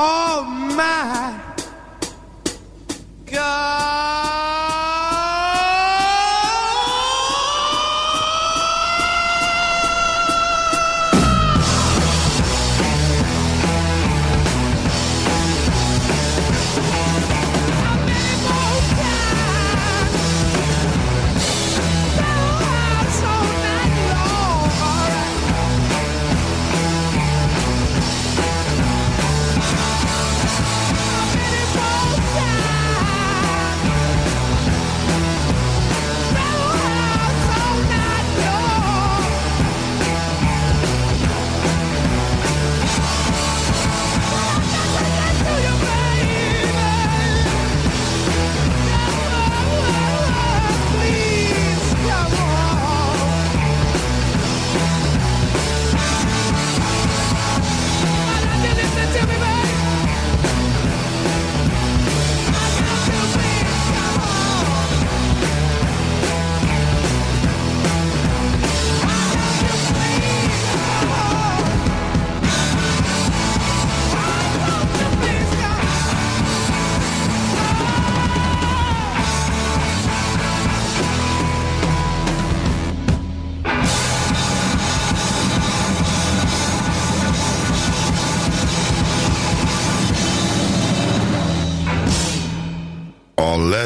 Oh my God.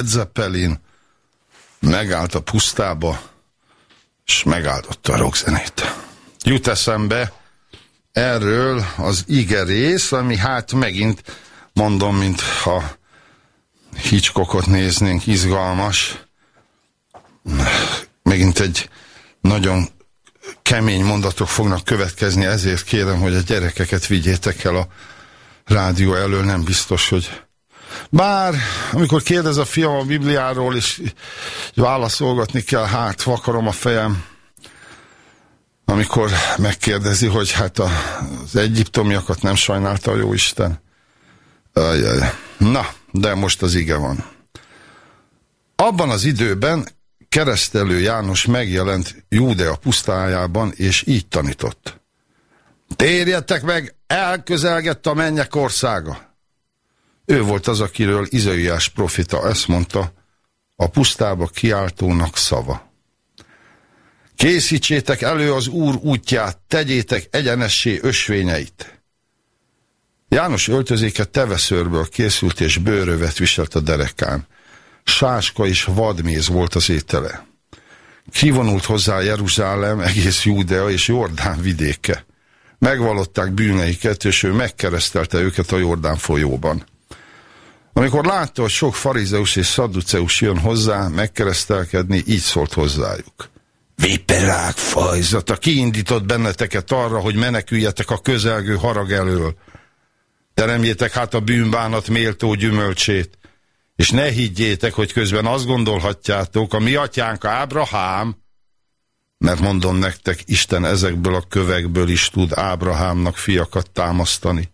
Led Zeppelin megállt a pusztába, és megáldotta a rockzenét. Jut eszembe erről az ige rész, ami hát megint mondom, mint ha Hitchcockot néznénk, izgalmas. Megint egy nagyon kemény mondatok fognak következni, ezért kérem, hogy a gyerekeket vigyétek el a rádió elől, nem biztos, hogy... Bár, amikor kérdez a fiam a Bibliáról, és válaszolgatni kell, hát vakarom a fejem, amikor megkérdezi, hogy hát a, az egyiptomiakat nem sajnálta a Jóisten. Ajaj. Na, de most az ige van. Abban az időben keresztelő János megjelent Júdea pusztájában, és így tanított. Térjetek meg, elközelgett a mennyek országa. Ő volt az, akiről Izaiás profita ezt mondta, a pusztába kiáltónak szava. Készítsétek elő az Úr útját, tegyétek egyenessé ösvényeit. János öltözéke teveszőrből készült és bőrövet viselt a derekán. Sáska és vadméz volt az étele. Kivonult hozzá Jeruzsálem, egész Júdea és Jordán vidéke. Megvalották bűneiket, és ő megkeresztelte őket a Jordán folyóban. Amikor látta, hogy sok farizeus és szadduceus jön hozzá megkeresztelkedni, így szólt hozzájuk. Viperák fajzata, kiindított benneteket arra, hogy meneküljetek a közelgő harag elől. Teremjétek hát a bűnbánat méltó gyümölcsét, és ne higgyétek, hogy közben azt gondolhatjátok, a mi atyánk Ábrahám, mert mondom nektek, Isten ezekből a kövekből is tud Ábrahámnak fiakat támasztani.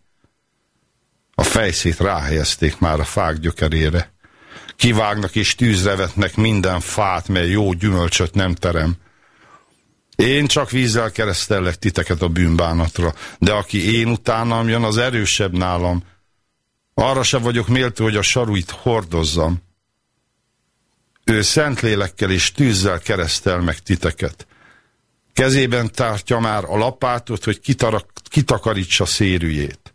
A fejszét ráhelyezték már a fák gyökerére. Kivágnak és tűzre vetnek minden fát, mely jó gyümölcsöt nem terem. Én csak vízzel keresztellek titeket a bűnbánatra, de aki én utánam jön, az erősebb nálam. Arra sem vagyok méltó, hogy a saruit hordozzam. Ő szent lélekkel és tűzzel keresztel meg titeket. Kezében tartja már a lapátot, hogy kitakarítsa szérűjét.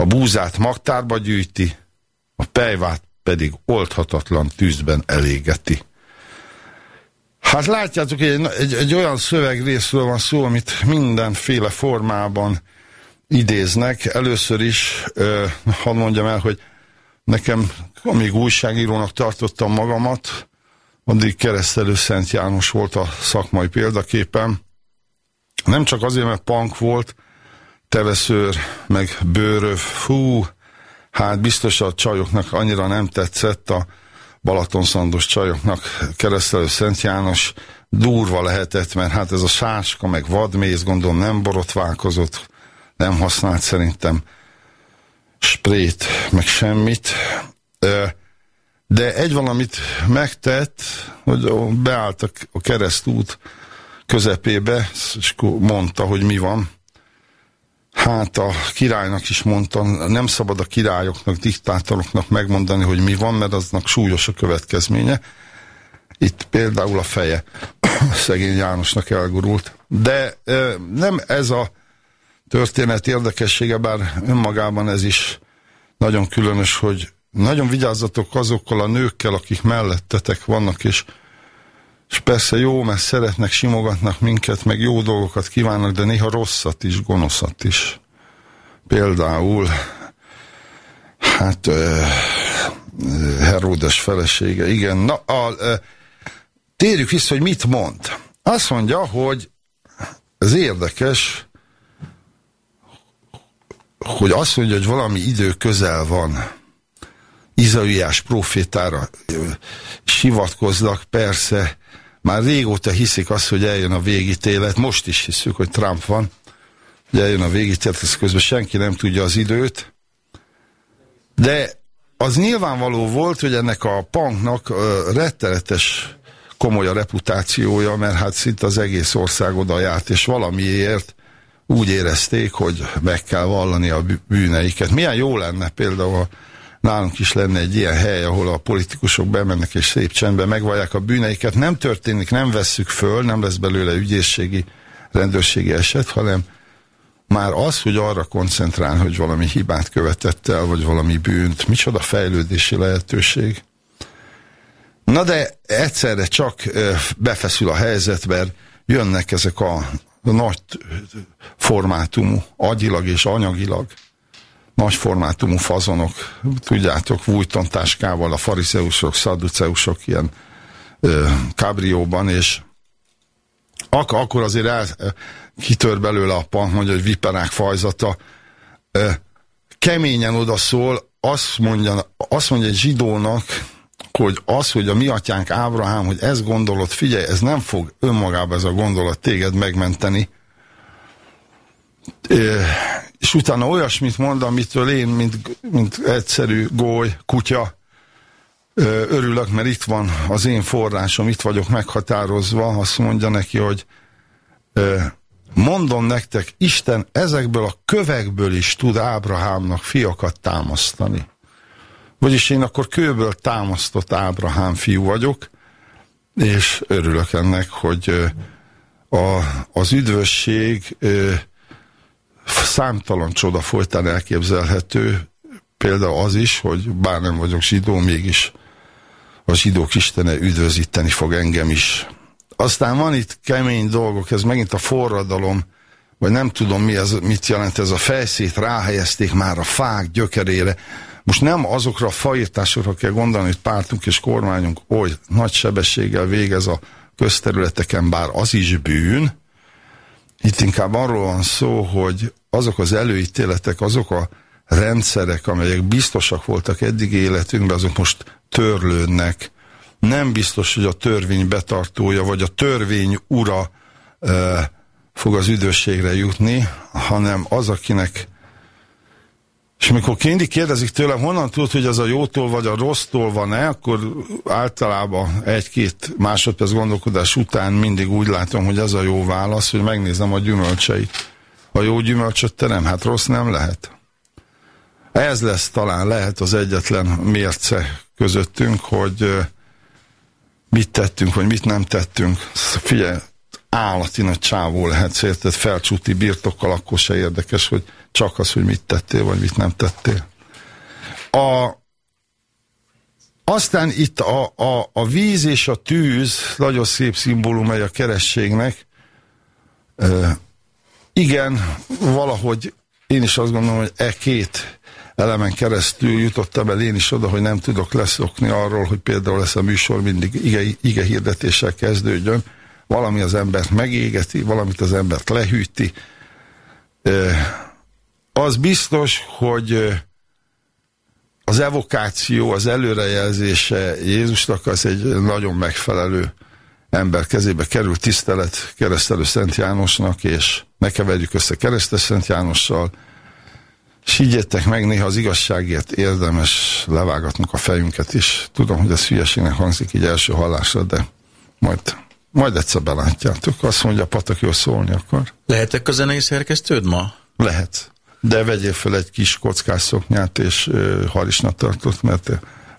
A búzát magtárba gyűjti, a pejvát pedig oldhatatlan tűzben elégeti. Hát látjátok, egy, egy, egy olyan szövegrészről van szó, amit mindenféle formában idéznek. Először is, euh, hadd mondjam el, hogy nekem, amíg újságírónak tartottam magamat, addig keresztelő Szent János volt a szakmai példaképem. Nem csak azért, mert punk volt, teveszőr, meg bőröv, fú, hát biztos a csajoknak annyira nem tetszett a Balatonszandos csajoknak keresztelő Szent János durva lehetett, mert hát ez a sáska, meg vadméz, gondolom nem borotválkozott, nem használt szerintem sprét, meg semmit. De egy valamit megtett, hogy beállt a keresztút közepébe, és mondta, hogy mi van. Hát a királynak is mondtam, nem szabad a királyoknak, diktátoroknak megmondani, hogy mi van, mert aznak súlyos a következménye. Itt például a feje szegény Jánosnak elgurult. De nem ez a történet érdekessége, bár önmagában ez is nagyon különös, hogy nagyon vigyázzatok azokkal a nőkkel, akik mellettetek vannak, és és persze jó, mert szeretnek, simogatnak minket, meg jó dolgokat kívánnak, de néha rosszat is, gonoszat is. Például, hát uh, Heródes felesége, igen. Na, a, uh, térjük vissza, hogy mit mond. Azt mondja, hogy ez érdekes, hogy azt mondja, hogy valami idő közel van. Izaiás profétára sivatkoznak, persze, már régóta hiszik azt, hogy eljön a végítélet, most is hiszük, hogy Trump van, hogy eljön a végítélet, ez közben senki nem tudja az időt, de az nyilvánvaló volt, hogy ennek a punknak uh, rettenetes komoly a reputációja, mert hát szinte az egész ország oda járt, és valamiért úgy érezték, hogy meg kell vallani a bűneiket. Milyen jó lenne például nálunk is lenne egy ilyen hely, ahol a politikusok bemennek és szép csendben megvallják a bűneiket. Nem történik, nem vesszük föl, nem lesz belőle ügyészségi, rendőrségi eset, hanem már az, hogy arra koncentrál, hogy valami hibát követett el, vagy valami bűnt, micsoda fejlődési lehetőség. Na de egyszerre csak befeszül a helyzet, mert jönnek ezek a nagy formátumú, agyilag és anyagilag nagy formátumú fazonok, tudjátok, vújtontáskával a farizeusok, szaduceusok ilyen ö, kabrióban, és ak akkor azért el, kitör belőle a pont, mondja, hogy viperák fajzata, ö, keményen odaszól, azt mondja, azt mondja egy zsidónak, hogy az, hogy a mi atyánk Ábrahám, hogy ezt gondolod, figyelj, ez nem fog önmagában ez a gondolat téged megmenteni. És utána olyasmit mond, amitől én, mint, mint egyszerű góly, kutya, örülök, mert itt van az én forrásom, itt vagyok meghatározva, azt mondja neki, hogy mondom nektek, Isten ezekből a kövekből is tud Ábrahámnak fiakat támasztani. Vagyis én akkor kőből támasztott Ábrahám fiú vagyok, és örülök ennek, hogy a, az üdvösség számtalan csoda folytán elképzelhető, például az is, hogy bár nem vagyok zsidó, mégis a zsidók istene üdvözíteni fog engem is. Aztán van itt kemény dolgok, ez megint a forradalom, vagy nem tudom mi ez, mit jelent ez a fejszét, ráhelyezték már a fák gyökerére. Most nem azokra a faírtásokra kell gondolni, hogy pártunk és kormányunk oly nagy sebességgel végez a közterületeken, bár az is bűn. Itt inkább arról van szó, hogy azok az előítéletek, azok a rendszerek, amelyek biztosak voltak eddig életünkben, azok most törlődnek. Nem biztos, hogy a törvény betartója, vagy a törvény ura e, fog az üdvösségre jutni, hanem az, akinek és amikor mindig kérdezik tőlem, honnan tudod, hogy az a jótól vagy a rossztól van-e, akkor általában egy-két másodperc gondolkodás után mindig úgy látom, hogy ez a jó válasz, hogy megnézem a gyümölcseit. A jó gyümölcsöt te nem, hát rossz nem lehet. Ez lesz talán lehet az egyetlen mérce közöttünk, hogy mit tettünk, vagy mit nem tettünk. Figyelj, állati nagy csávó lehet, érted, felcsúti birtokkal, akkor se érdekes, hogy csak az, hogy mit tettél, vagy mit nem tettél. A, aztán itt a, a, a víz és a tűz, nagyon szép szimbólum a kerességnek. E, igen, valahogy én is azt gondolom, hogy e két elemen keresztül jutottam el én is oda, hogy nem tudok leszokni arról, hogy például ez a műsor mindig ige, ige hirdetéssel kezdődjön. Valami az embert megégeti, valamit az embert lehűti. E, az biztos, hogy az evokáció, az előrejelzése Jézusnak az egy nagyon megfelelő ember kezébe kerül tisztelet keresztelő Szent Jánosnak, és ne keverjük össze keresztes Szent Jánossal, és higgyetek meg, néha az igazságért érdemes levágatnunk a fejünket is. Tudom, hogy ez hülyeségnek hangzik így első hallásra, de majd, majd egyszer belátjátok. Azt mondja, Patak, jó szólni akar. Lehetek a zenei szerkesztőd ma? Lehet de vegyél fel egy kis kockás szoknyát és harisnatartót, mert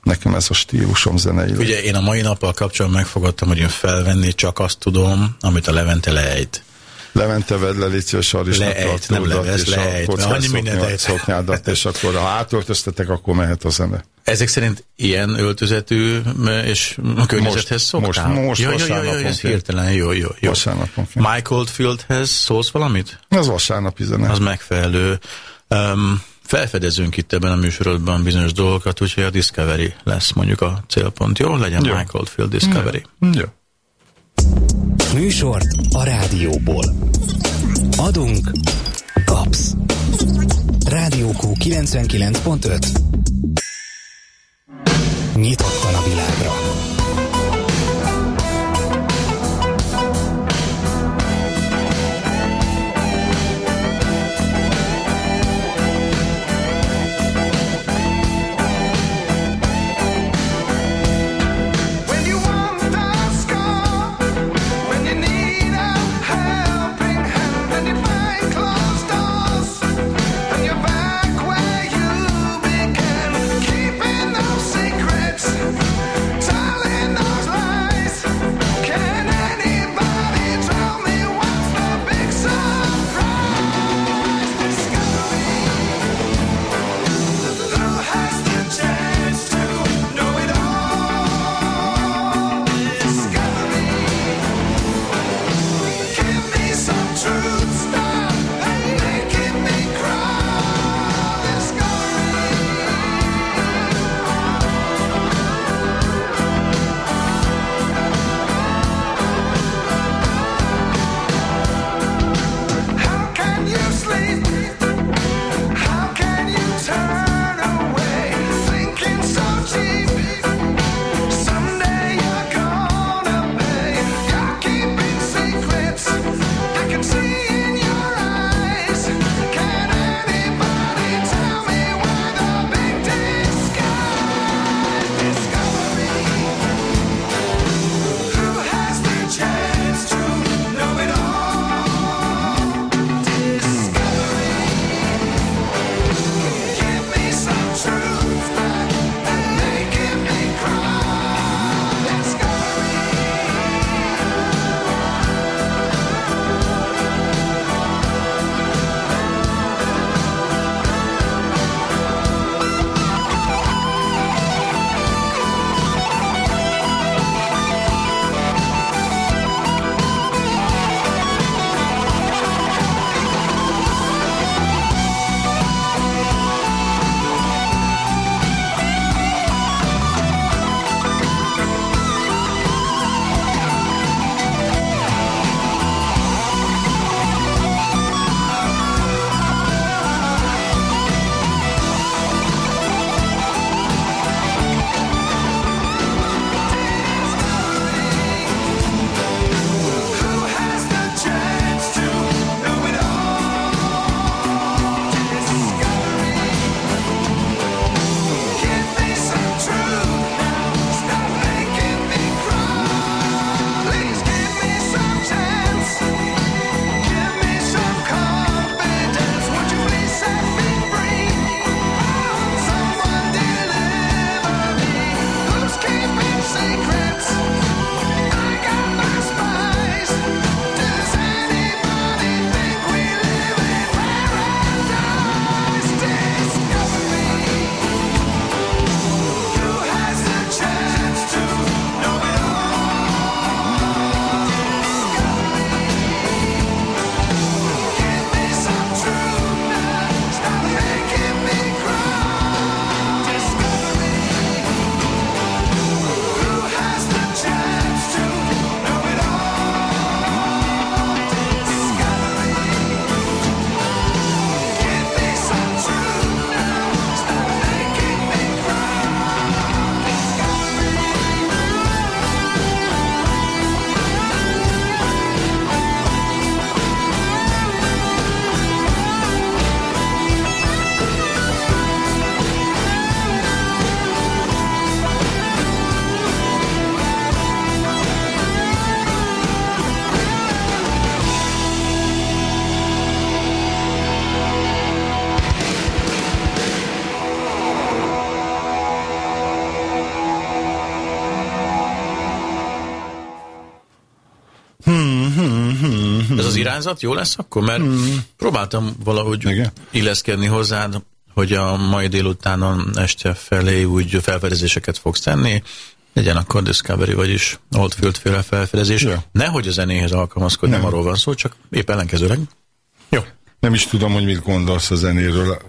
nekem ez a stílusom zenei. Ugye én a mai nappal kapcsolatban megfogadtam, hogy én felvenni csak azt tudom, amit a Levente lejt. Levente vedd le, légy szíves nem levesz, lejt. Annyi mindent szoknyádat, és akkor ha átöltöztetek, akkor mehet a zene. Ezek szerint ilyen öltözetű és a környezethez szoktál? Most, most ja, vasárnapon ja, ja, ez hirtelen, jó, jó, jó. Vasárnapon Mike Oldfieldhez szólsz valamit? Az vasárnapi zene. Az megfelelő. Um, felfedezünk itt ebben a műsorodban bizonyos dolgokat, úgyhogy a Discovery lesz mondjuk a célpont. Jó? Legyen jó. Mike Oldfield Discovery. Jó. jó. Műsort a rádióból. Adunk, kapsz. Rádiókó 99.5 Nyitottan a világra. Irányzat jó lesz akkor? Mert hmm. próbáltam valahogy Igen. illeszkedni hozzád, hogy a mai délutánon este felé úgy felfedezéseket fogsz tenni, legyen akkor Discovery, vagyis Oldfield féle felfedezés. Ja. Nehogy a zenéhez alkalmazkodni, nem arról van szó, csak épp ellenkezőleg. Jó. Nem is tudom, hogy mit gondolsz a zenéről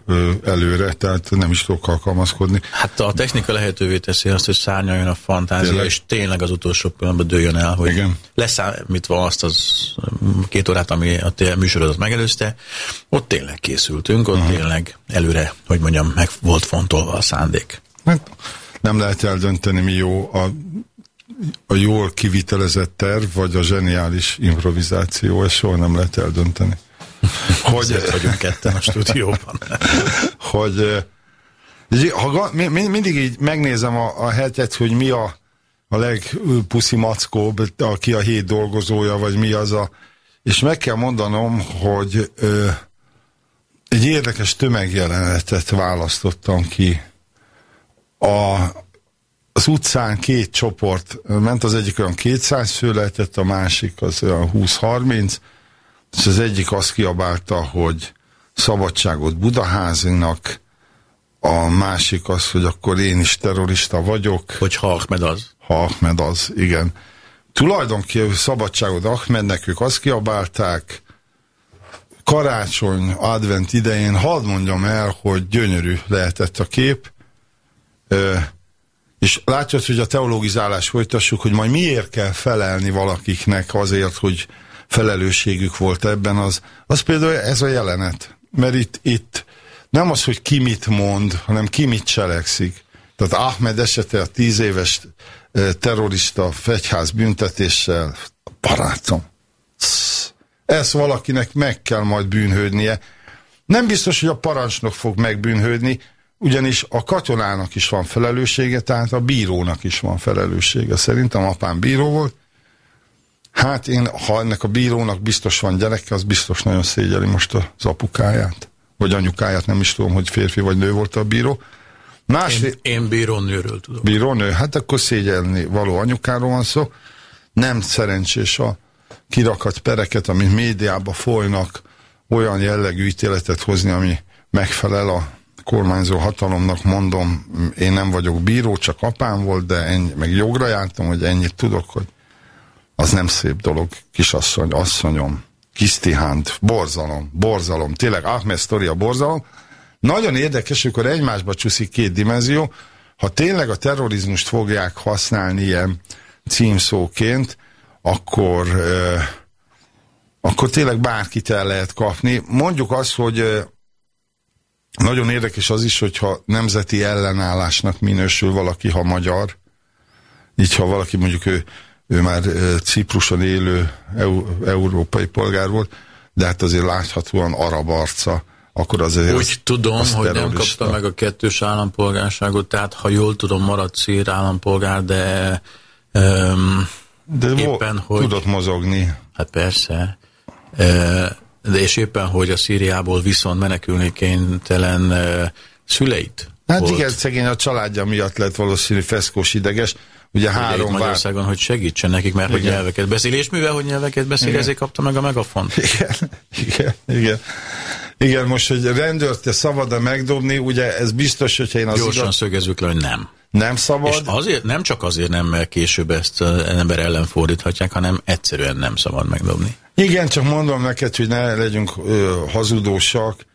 előre, tehát nem is tudok alkalmazkodni. Hát a technika lehetővé teszi azt, hogy szárnyaljon a fantázia, Tényleg? és tényleg az utolsó pillanatban dőljön el, hogy Igen. leszámítva azt az mm, két órát, ami a műsorodat megelőzte, ott tényleg készültünk, ott uh-huh. tényleg előre, hogy mondjam, meg volt fontolva a szándék. Hát nem lehet eldönteni, mi jó a, a jól kivitelezett terv, vagy a zseniális improvizáció, ezt soha nem lehet eldönteni. Hogy, vagyunk ketten a stúdióban. hogy ha, mindig így megnézem a, a hetet, hogy mi a, a legpuszi mackóbb, aki a hét dolgozója, vagy mi az a... És meg kell mondanom, hogy ö, egy érdekes tömegjelenetet választottam ki. A, az utcán két csoport ment, az egyik olyan 200 fő lehetett, a másik az olyan 20-30, és az egyik azt kiabálta, hogy szabadságot Budaházinak, a másik az, hogy akkor én is terrorista vagyok, Hogy ha Ahmed az. ha Ahmed az, igen. Tulajdonképpen szabadságot Ahmednek ők azt kiabálták, karácsony, advent idején, hadd mondjam el, hogy gyönyörű lehetett a kép, Ö, és látod, hogy a teologizálás folytassuk, hogy majd miért kell felelni valakiknek azért, hogy felelősségük volt ebben, az, az például ez a jelenet. Mert itt, itt nem az, hogy ki mit mond, hanem ki mit cselekszik. Tehát Ahmed esete a tíz éves terrorista fegyház büntetéssel, barátom, ezt valakinek meg kell majd bűnhődnie. Nem biztos, hogy a parancsnok fog megbűnhődni, ugyanis a katonának is van felelőssége, tehát a bírónak is van felelőssége. Szerintem apám bíró volt. Hát én, ha ennek a bírónak biztos van gyereke, az biztos nagyon szégyeli most az apukáját. Vagy anyukáját, nem is tudom, hogy férfi vagy nő volt a bíró. Másfél... Én, én bírónőről tudom. Bírónő, hát akkor szégyelni való anyukáról van szó. Nem szerencsés a kirakat pereket, amit médiába folynak, olyan jellegű ítéletet hozni, ami megfelel a kormányzó hatalomnak, mondom, én nem vagyok bíró, csak apám volt, de ennyi, meg jogra jártam, hogy ennyit tudok, hogy az nem szép dolog, kisasszony, asszonyom, kisztihánt, borzalom, borzalom, tényleg Ahmed sztori a borzalom. Nagyon érdekes, amikor egymásba csúszik két dimenzió, ha tényleg a terrorizmust fogják használni ilyen címszóként, akkor, euh, akkor tényleg bárkit el lehet kapni. Mondjuk azt, hogy euh, nagyon érdekes az is, hogyha nemzeti ellenállásnak minősül valaki, ha magyar, így ha valaki mondjuk ő, ő már Cipruson élő eu, európai polgár volt, de hát azért láthatóan arab arca, akkor azért Úgy az, tudom, az hogy nem kapta meg a kettős állampolgárságot, tehát ha jól tudom, maradt szír állampolgár, de um, De éppen, hogy- tudott mozogni. hát persze, e, de és éppen, hogy a Szíriából viszont menekülni kénytelen e, szüleit Hát volt. igen, szegény a családja miatt lett valószínű feszkós ideges. Ugye Ugye három vár... Magyarországon, hogy segítsen nekik, mert hogy Igen. nyelveket beszél, és mivel, hogy nyelveket beszél, Igen. ezért kapta meg a megafont. Igen, igen, igen. Igen, most, hogy rendőrt te szabad-e megdobni, ugye ez biztos, hogyha én az Gyorsan igaz, szögezzük le, hogy nem. nem szabad. És azért, nem csak azért nem, később ezt az ember ellen fordíthatják, hanem egyszerűen nem szabad megdobni. Igen, csak mondom neked, hogy ne legyünk ö, hazudósak.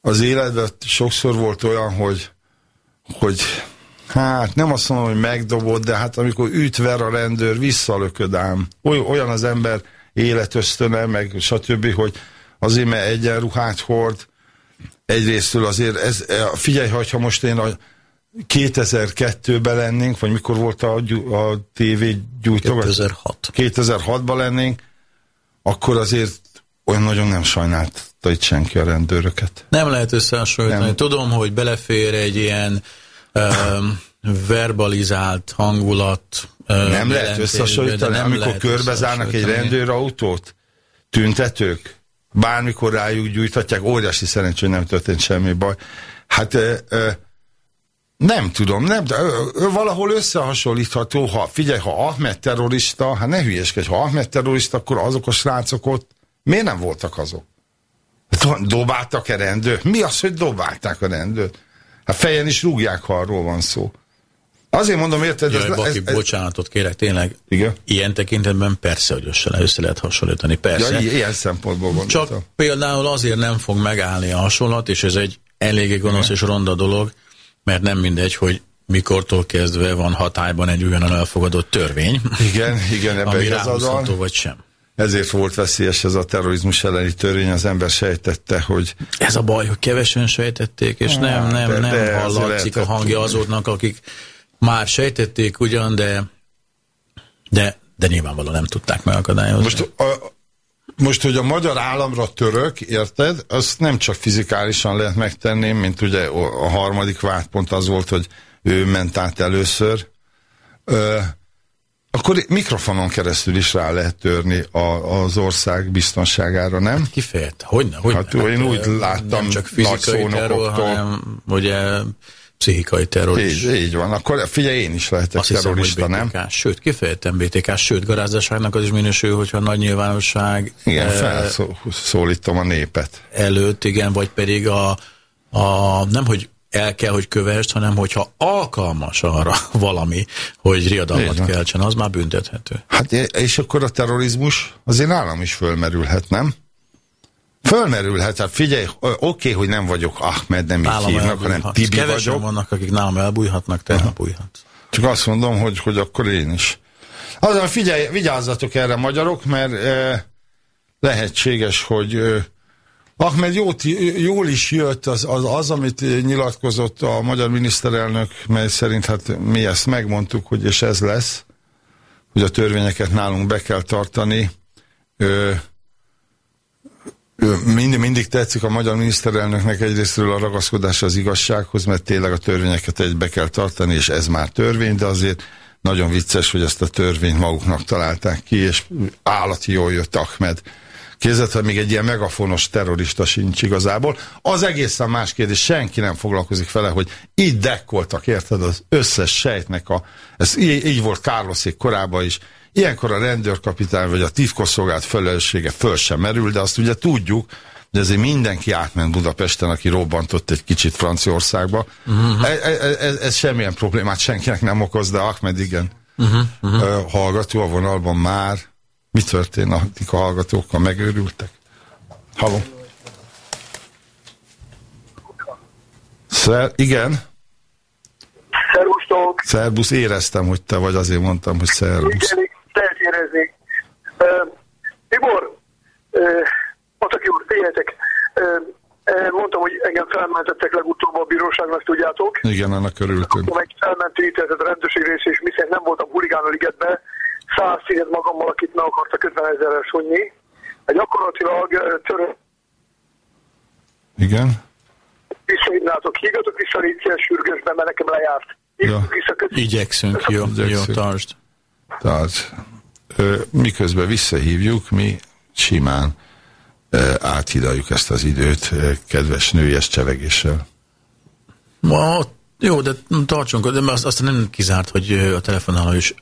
Az életben sokszor volt olyan, hogy, hogy hát nem azt mondom, hogy megdobod, de hát amikor ütver a rendőr, visszalököd ám. Oly, olyan az ember életösztöne, meg stb., hogy azért, mert egyenruhát hord, egyrésztől azért, ez, figyelj, ha most én a 2002-ben lennénk, vagy mikor volt a, a TV gyújtogatás? 2006. 2006-ban lennénk, akkor azért olyan nagyon nem sajnálta itt senki a rendőröket. Nem lehet összehasonlítani. Nem. Tudom, hogy belefér egy ilyen verbalizált hangulat. Nem lehet összehasonlítani, nem amikor lehet körbezárnak egy rendőrautót, tüntetők, bármikor rájuk gyújtatják, óriási szerencsé, hogy nem történt semmi baj. Hát ö, ö, Nem tudom, nem, de ö, ö, valahol összehasonlítható, ha figyelj, ha Ahmed terrorista, hát ne hülyeskedj, ha Ahmed terrorista, akkor azok a srácok ott miért nem voltak azok? Dobáltak-e rendőrt? Mi az, hogy dobálták a rendőrt? Hát fejen is rúgják, ha arról van szó. Azért mondom, érted? Jaj, Baki, ez, bocsánatot kérek, tényleg. Igen? Ilyen tekintetben persze, hogy össze, össze lehet hasonlítani, persze. Ja, ilyen szempontból gondoltam. Csak például azért nem fog megállni a hasonlat, és ez egy eléggé gonosz és ronda dolog, mert nem mindegy, hogy mikortól kezdve van hatályban egy olyan elfogadott törvény, Igen, igen, ebben ami ráhúzható vagy sem. Ezért volt veszélyes ez a terrorizmus elleni törvény, az ember sejtette, hogy Ez a baj, hogy kevesen sejtették, és nem, nem, de- nem de hallatszik a hangja azoknak, akik már sejtették ugyan, de, de, de nyilvánvalóan nem tudták megakadályozni. most, a, most, hogy a magyar államra török, érted, azt nem csak fizikálisan lehet megtenni, mint ugye a harmadik vádpont az volt, hogy ő ment át először, Ö, akkor mikrofonon keresztül is rá lehet törni a, az ország biztonságára, nem? Kifejezetten. Hogyne, hogyne. Hát én úgy láttam Nem csak fizikai terror, hanem ugye pszichikai terror is. Így, így van. Akkor figyelj, én is lehetek Azt hiszem, terrorista, nem? BTK, sőt, kifejezetten BTK, sőt, garázdaságnak az is minősül, hogyha nagy nyilvánosság Igen, eh, felszólítom a népet. előtt, igen, vagy pedig a, a nem, hogy el kell, hogy kövesd, hanem hogyha alkalmas arra valami, hogy Így riadalmat keltsen, az már büntethető. Hát és akkor a terrorizmus azért nálam is fölmerülhet, nem? Fölmerülhet, hát figyelj, oké, hogy nem vagyok Ahmed, nem így Nálam hívnak, hanem. Tibi Kevesen vagyok. vannak, akik nálam elbújhatnak, te elbújhatsz. Csak azt mondom, hogy, hogy akkor én is. Azon figyelj, vigyázzatok erre magyarok, mert e, lehetséges, hogy e, Ahmed jót, jól is jött az, az, az, amit nyilatkozott a magyar miniszterelnök, mely szerint hát mi ezt megmondtuk, hogy és ez lesz, hogy a törvényeket nálunk be kell tartani. Ö, mindig, mindig tetszik a magyar miniszterelnöknek egyrésztről a ragaszkodás az igazsághoz, mert tényleg a törvényeket egybe kell tartani, és ez már törvény, de azért nagyon vicces, hogy ezt a törvényt maguknak találták ki, és állati jól jött Ahmed. Hogy még egy ilyen megafonos terrorista sincs igazából. Az egészen más kérdés, senki nem foglalkozik vele, hogy itt dekkoltak, érted, az összes sejtnek a... Ez így, így volt Carlosék korában is. Ilyenkor a rendőrkapitány vagy a titkosszolgált felelőssége föl sem merül, de azt ugye tudjuk, de ezért mindenki átment Budapesten, aki robbantott egy kicsit Franciaországba. Uh-huh. Ez, ez, ez, ez semmilyen problémát senkinek nem okoz, de Ahmed igen. Uh-huh. Uh, hallgató a vonalban már. Mi történt a, a hallgatókkal? Megőrültek? Halló? Szer, igen? Szervusztok! Szerbusz, éreztem, hogy te vagy, azért mondtam, hogy szerbusz. Igen, lehet érezni. Uh, Tibor, uh, Pataki úr, figyeljetek, uh, mondtam, hogy engem felmentettek legutóbb a bíróságnak, tudjátok. Igen, annak örültünk. Akkor meg felmentő ítéletet a rendőrség rész, és miszerint nem voltam huligán a ligetbe, száz színet magammal, akit meg akartak 50 ezerrel sunyi. Hát Gyakorlatilag törő Igen? visszahívnátok, hívjatok vissza a Ríciás sürgősben, mert nekem lejárt. Ja. Igyekszünk, jó, jó, Igyekszünk. tartsd. Tehát ö, miközben visszahívjuk, mi simán ö, áthidaljuk ezt az időt ö, kedves nőies csevegéssel. Ma, jó, de tartsunk, de azt, azt nem kizárt, hogy a telefonáló is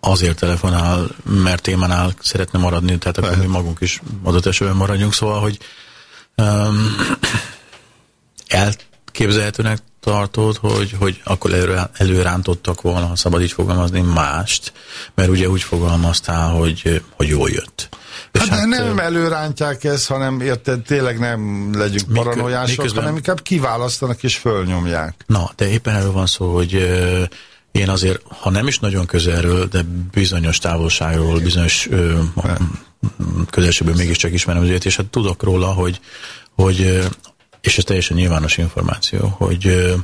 azért telefonál, mert témánál szeretne maradni, tehát akkor mi magunk is adott esetben maradjunk, szóval, hogy um, elképzelhetőnek tartod, hogy, hogy akkor előre, előrántottak volna, ha szabad így fogalmazni, mást, mert ugye úgy fogalmaztál, hogy, hogy jól jött. És Hát, hát nem előrántják ezt, hanem érted, tényleg nem legyünk Mikö- paranoiások, miközben- hanem inkább kiválasztanak és fölnyomják. Na, de éppen erről van szó, hogy én azért, ha nem is nagyon közelről, de bizonyos távolságról, bizonyos ö, közelségből mégiscsak ismerem az és hát tudok róla, hogy, hogy és ez teljesen nyilvános információ, hogy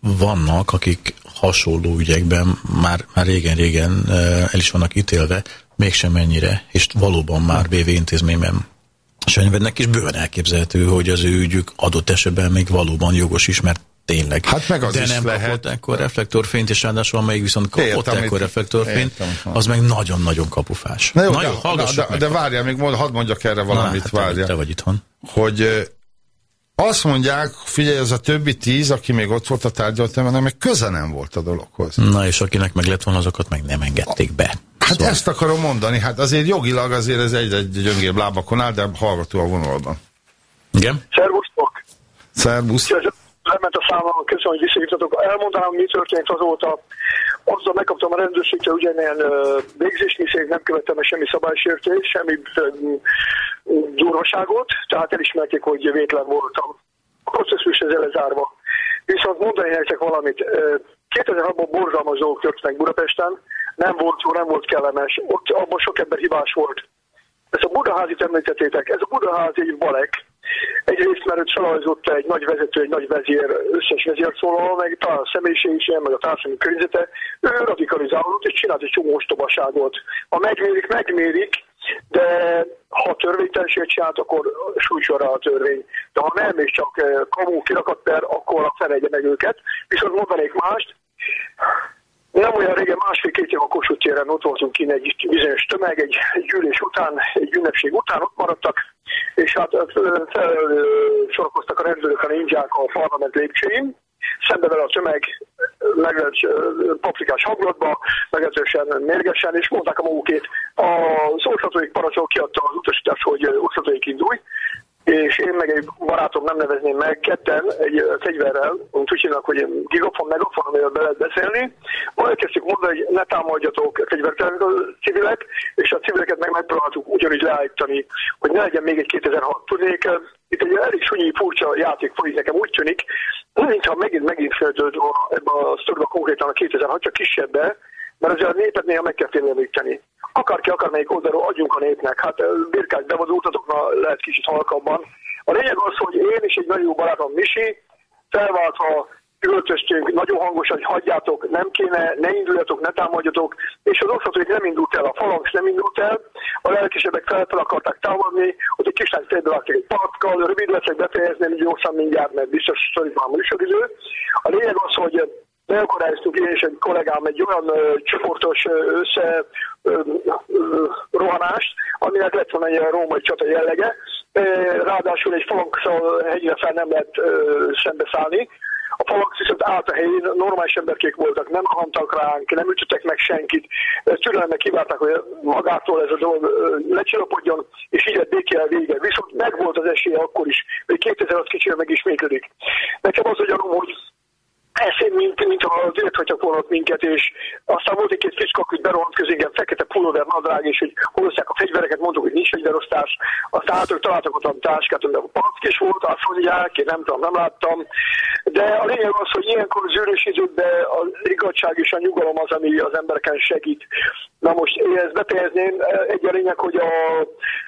vannak, akik hasonló ügyekben már, már régen-régen el is vannak ítélve, mégsem ennyire, és valóban már BV intézményben. Senyvednek is bőven elképzelhető, hogy az ő ügyük adott esetben még valóban jogos is, mert tényleg. Hát meg az De is nem lehet. kapott ekkor reflektorfényt, és ráadásul amelyik viszont kapott Értem, ekkor reflektorfényt, értem. az meg nagyon-nagyon kapufás. Na jó, Na de, jó, de, de, meg. de várjál, még mond, hadd mondjak erre Na, valamit, hát te, vagy, várjál. te vagy itthon. hogy Azt mondják, figyelj, az a többi tíz, aki még ott volt a tárgyaltam, meg köze nem volt a dologhoz. Na és akinek meg lett volna, azokat meg nem engedték be. Hát szóval... ezt akarom mondani, hát azért jogilag azért ez egy-egy gyöngébb lábakon áll, de hallgató a vonalban. Igen? Szervusztok! Szervusz! Lement a számom, köszönöm, hogy visszajuttatok. Elmondanám, mi történt azóta. Azzal megkaptam a rendőrségtől ugyanilyen végzést, miszerint nem követtem semmi szabálysértést, semmi durvaságot, tehát elismerték, hogy vétlen voltam. A processzus ezzel lezárva. Viszont mondani nektek valamit. 2006-ban borzalmas dolgok történtek Budapesten, nem volt jó, nem volt kellemes, ott abban sok ember hibás volt. Ez a Budaházi említettétek, ez a Budaházi egy balek, Egyrészt, mert felajzott egy nagy vezető, egy nagy vezér, összes vezérszólal, meg talán a személyisége, meg a társadalmi környezete, ő radikalizálódott és csinált egy csomó ostobaságot. Ha megmérik, megmérik, de ha törvénytelenséget csinált, akkor sújtson rá a törvény. De ha nem, és csak eh, kamú kirakat per, akkor felejtje meg őket. Viszont mondanék mást, nem olyan régen, másfél-két év a Kossuth téren ott voltunk kint egy bizonyos tömeg, egy, egy gyűlés után, egy ünnepség után ott maradtak, és hát felsorakoztak a rendőrök a ninják a parlament lépcsőin, szembe vele a tömeg meglehetősen paprikás hanglatba, meglehetősen mérgesen, és mondták a magukét. Az orszátóik parancsol kiadta az utasítást, hogy orszátóik indulj, és én meg egy barátom nem nevezném meg, ketten egy fegyverrel, úgy csinálnak, hogy gigafon, megafon, amivel be lehet beszélni, majd elkezdtük mondani, hogy ne támadjatok fegyvertelenek a civilek, és a civileket meg megpróbáltuk ugyanúgy leállítani, hogy ne legyen még egy 2006. Tudnék, itt egy elég sunyi, furcsa játék folyik nekem, úgy tűnik, mintha megint megint feltölt ebben a sztorban konkrétan a 2006, csak kisebbe, mert azért a népet néha meg kell félemlíteni. Akárki, akármelyik oldalról adjunk a népnek. Hát birkák bevazultatokna lehet kicsit halkabban. A lényeg az, hogy én és egy nagyon jó barátom Misi felváltva üvöltöztünk nagyon hangosan, hogy hagyjátok, nem kéne, ne induljatok, ne támadjatok, és az osztatóik nem indult el, a falanx nem indult el, a lelkisebbek fel akarták támadni, hogy egy kislány fejbe egy patkkal, rövid leszek befejezni, gyorsan mindjárt, mert biztos, hogy van műsoridő. A lényeg az, hogy beakarályoztunk én és egy kollégám egy olyan ö, csoportos össze ö, ö, rohanást, aminek lett volna egy római csata jellege. Ráadásul egy falankszal hegyre fel nem lehet szembeszállni. A falank viszont állt a helyén, normális emberkék voltak, nem hantak ránk, nem ütöttek meg senkit. Türelemmel kiválták, hogy magától ez a dolog lecsillapodjon, és így lett békével vége. Viszont megvolt az esélye akkor is, hogy 2006 kicsire megismétlődik. Nekem az a gyanúm, hogy eszén, mint, mint ha az élethagytak volna minket, és aztán volt egy-két fickak, hogy berohant közénken fekete pulóver nadrág, és hogy holozzák a fegyvereket, mondtuk, hogy nincs fegyverosztás. Aztán ők találtak ott a táskát, amiben a pack is volt, azt mondják, én nem tudom, nem láttam. De a lényeg az, hogy ilyenkor az űrös időben az igazság és a nyugalom az, ami az embereken segít. Na most én ezt befejezném, egy a lényeg, hogy a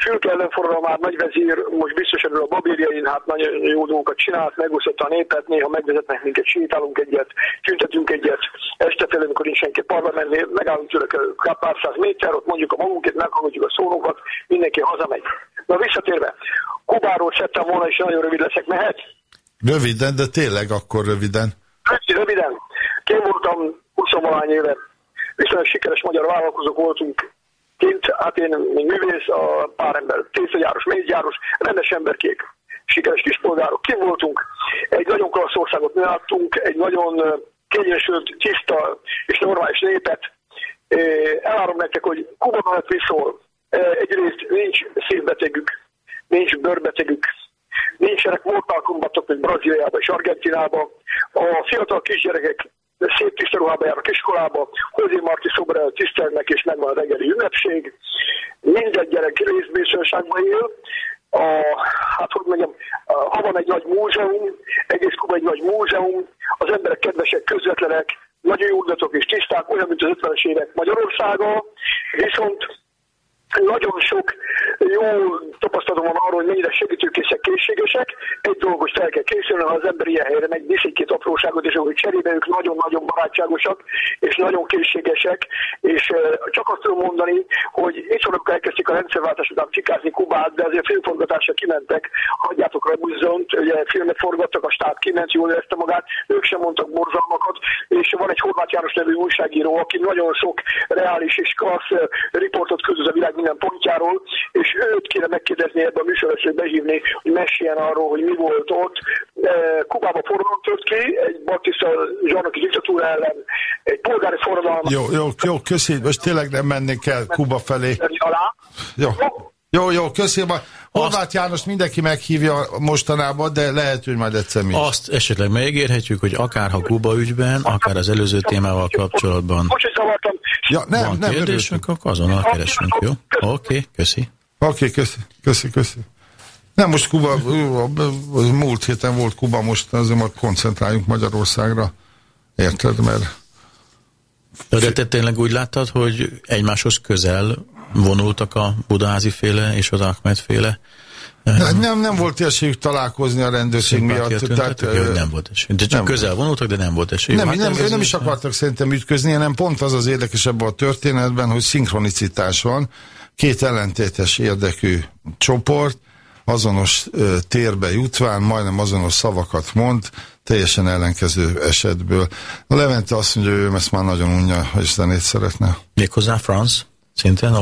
fülke ellenforral már nagyvezír, most biztos erről a babérjain, hát nagyon jó dolgokat csinált, megosztotta a népet, néha megvezetnek minket, sétálunk egyet, tüntetünk egyet, este fél, amikor nincs senki parlamentnél, megállunk tőle pár száz méter, ott mondjuk a magunkat, meghallgatjuk a szónókat, mindenki hazamegy. Na visszatérve, Kubáról szedtem volna, és nagyon rövid leszek, mehet? Röviden, de tényleg akkor röviden. Röviden. Én voltam 20 éve viszonylag sikeres magyar vállalkozók voltunk kint, hát én, mint művész, a pár ember, tésztagyáros, mézgyáros, rendes emberkék, sikeres kispolgárok, kim voltunk, egy nagyon klassz országot láttunk, egy nagyon kényesült, tiszta és normális népet. Elárom nektek, hogy Kuba mellett viszol, egyrészt nincs szívbetegük, nincs bőrbetegük, nincsenek mortal kombatok, mint Brazíliában és Argentinában. A fiatal kisgyerekek szép tiszta ruhába járnak iskolába, Hozé Marti szobrel tisztelnek, és megvan a reggeli ünnepség. Minden gyerek részbiztonságban él, a, hát hogy mondjam, ha van egy nagy múzeum, egész Kuba egy nagy múzeum, az emberek kedvesek, közvetlenek, nagyon jó és tiszták, olyan, mint az 50-es évek Magyarországa, viszont nagyon sok jó tapasztalatom van arról, hogy mennyire segítőkészek, készségesek. Egy dolgos fel kell készülni, ha az ember ilyen helyre megy, visz egy-két apróságot, és hogy cserébe ők nagyon-nagyon barátságosak, és nagyon készségesek, és csak azt tudom mondani, hogy amikor elkezdték a rendszerváltás után cikázni Kubát, de azért filmforgatásra kimentek, hagyjátok Rebuzzont, ugye filmet forgattak, a stáb kiment, jól érezte magát, ők sem mondtak borzalmakat, és van egy Horváth János nevű újságíró, aki nagyon sok reális és klassz riportot közöz a világ minden pontjáról, és őt kéne megkérdezni ebbe a műsorba, hogy behívni, hogy meséljen arról, hogy mi volt ott. Kubába forradalom tört ki, egy Batista zsarnoki diktatúra ellen, egy polgári forradalom. Jó, jó, jó, köszönjük, most tényleg nem mennénk el Kuba felé. Alá. Jó. Jó, jó, köszönöm. Horváth János mindenki meghívja mostanában, de lehet, hogy majd egyszer mi. Azt esetleg megígérhetjük, hogy akár ha Kuba ügyben, akár az előző témával kapcsolatban Most is zavartam. Ja, nem, van nem, kérdésünk, akkor azonnal keresünk, jó? Oké, okay, köszi. Oké, okay, köszi, köszi, köszi. Nem, most Kuba, múlt héten volt Kuba, most azért majd koncentráljunk Magyarországra. Érted, mert... De te tényleg úgy láttad, hogy egymáshoz közel vonultak a Budaházi féle és az Ahmed féle? Nem, nem, nem volt esélyük találkozni a rendőrség miatt. Tehát, ö, nem volt esély. De csak nem közel vonultak, de nem volt esély. Nem, hát nem, nem, nem is akartak szerintem ütközni, hanem pont az az érdekes ebben a történetben, hogy szinkronicitás van, két ellentétes érdekű csoport, azonos ö, térbe jutván, majdnem azonos szavakat mond, teljesen ellenkező esetből. A Levente azt mondja, hogy ő ezt már nagyon unja, és zenét szeretne. Méghozzá Franz? Szintén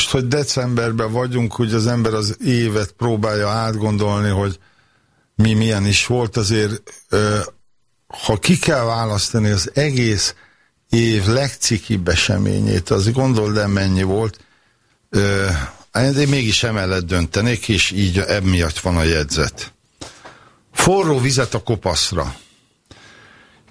Most, hogy decemberben vagyunk, hogy az ember az évet próbálja átgondolni, hogy mi milyen is volt, azért ha ki kell választani az egész év legcikibb eseményét, az gondold el mennyi volt, ö, én mégis emellett döntenék, és így emiatt van a jegyzet. Forró vizet a kopaszra.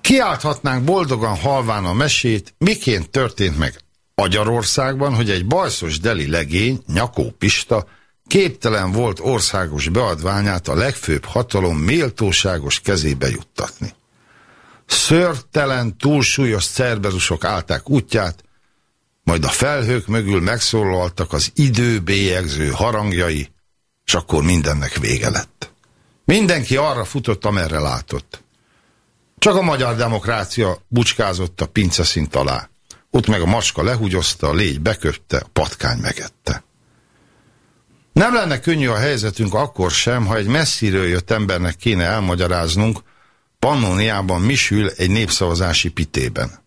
Kiálthatnánk boldogan halván a mesét, miként történt meg Magyarországban, hogy egy bajszos deli legény, Nyakó Pista, képtelen volt országos beadványát a legfőbb hatalom méltóságos kezébe juttatni. Szörtelen, túlsúlyos cerberusok állták útját, majd a felhők mögül megszólaltak az idő bélyegző harangjai, és akkor mindennek vége lett. Mindenki arra futott, amerre látott. Csak a magyar demokrácia bucskázott a pinceszint alá. Ott meg a macska lehúgyozta, a légy beköpte, a patkány megette. Nem lenne könnyű a helyzetünk akkor sem, ha egy messziről jött embernek kéne elmagyaráznunk, Pannoniában misül egy népszavazási pitében.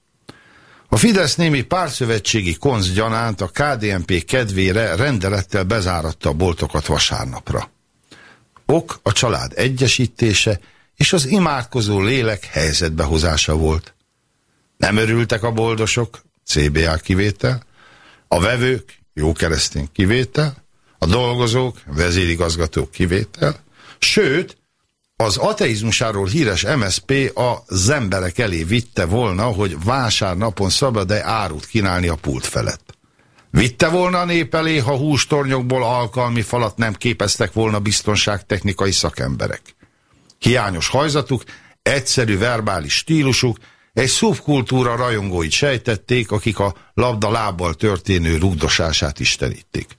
A Fidesz némi párszövetségi konz gyanánt a KDNP kedvére rendelettel bezáratta a boltokat vasárnapra. Ok a család egyesítése és az imádkozó lélek helyzetbehozása volt. Nem örültek a boldosok, CBA kivétel, a vevők, jó keresztény kivétel, a dolgozók, vezérigazgatók kivétel, sőt, az ateizmusáról híres MSP az emberek elé vitte volna, hogy vásárnapon szabad-e árut kínálni a pult felett. Vitte volna a nép elé, ha hústornyokból alkalmi falat nem képeztek volna biztonságtechnikai szakemberek. Hiányos hajzatuk, egyszerű verbális stílusuk, egy szubkultúra rajongóit sejtették, akik a labda lábbal történő rugdosását istenítik.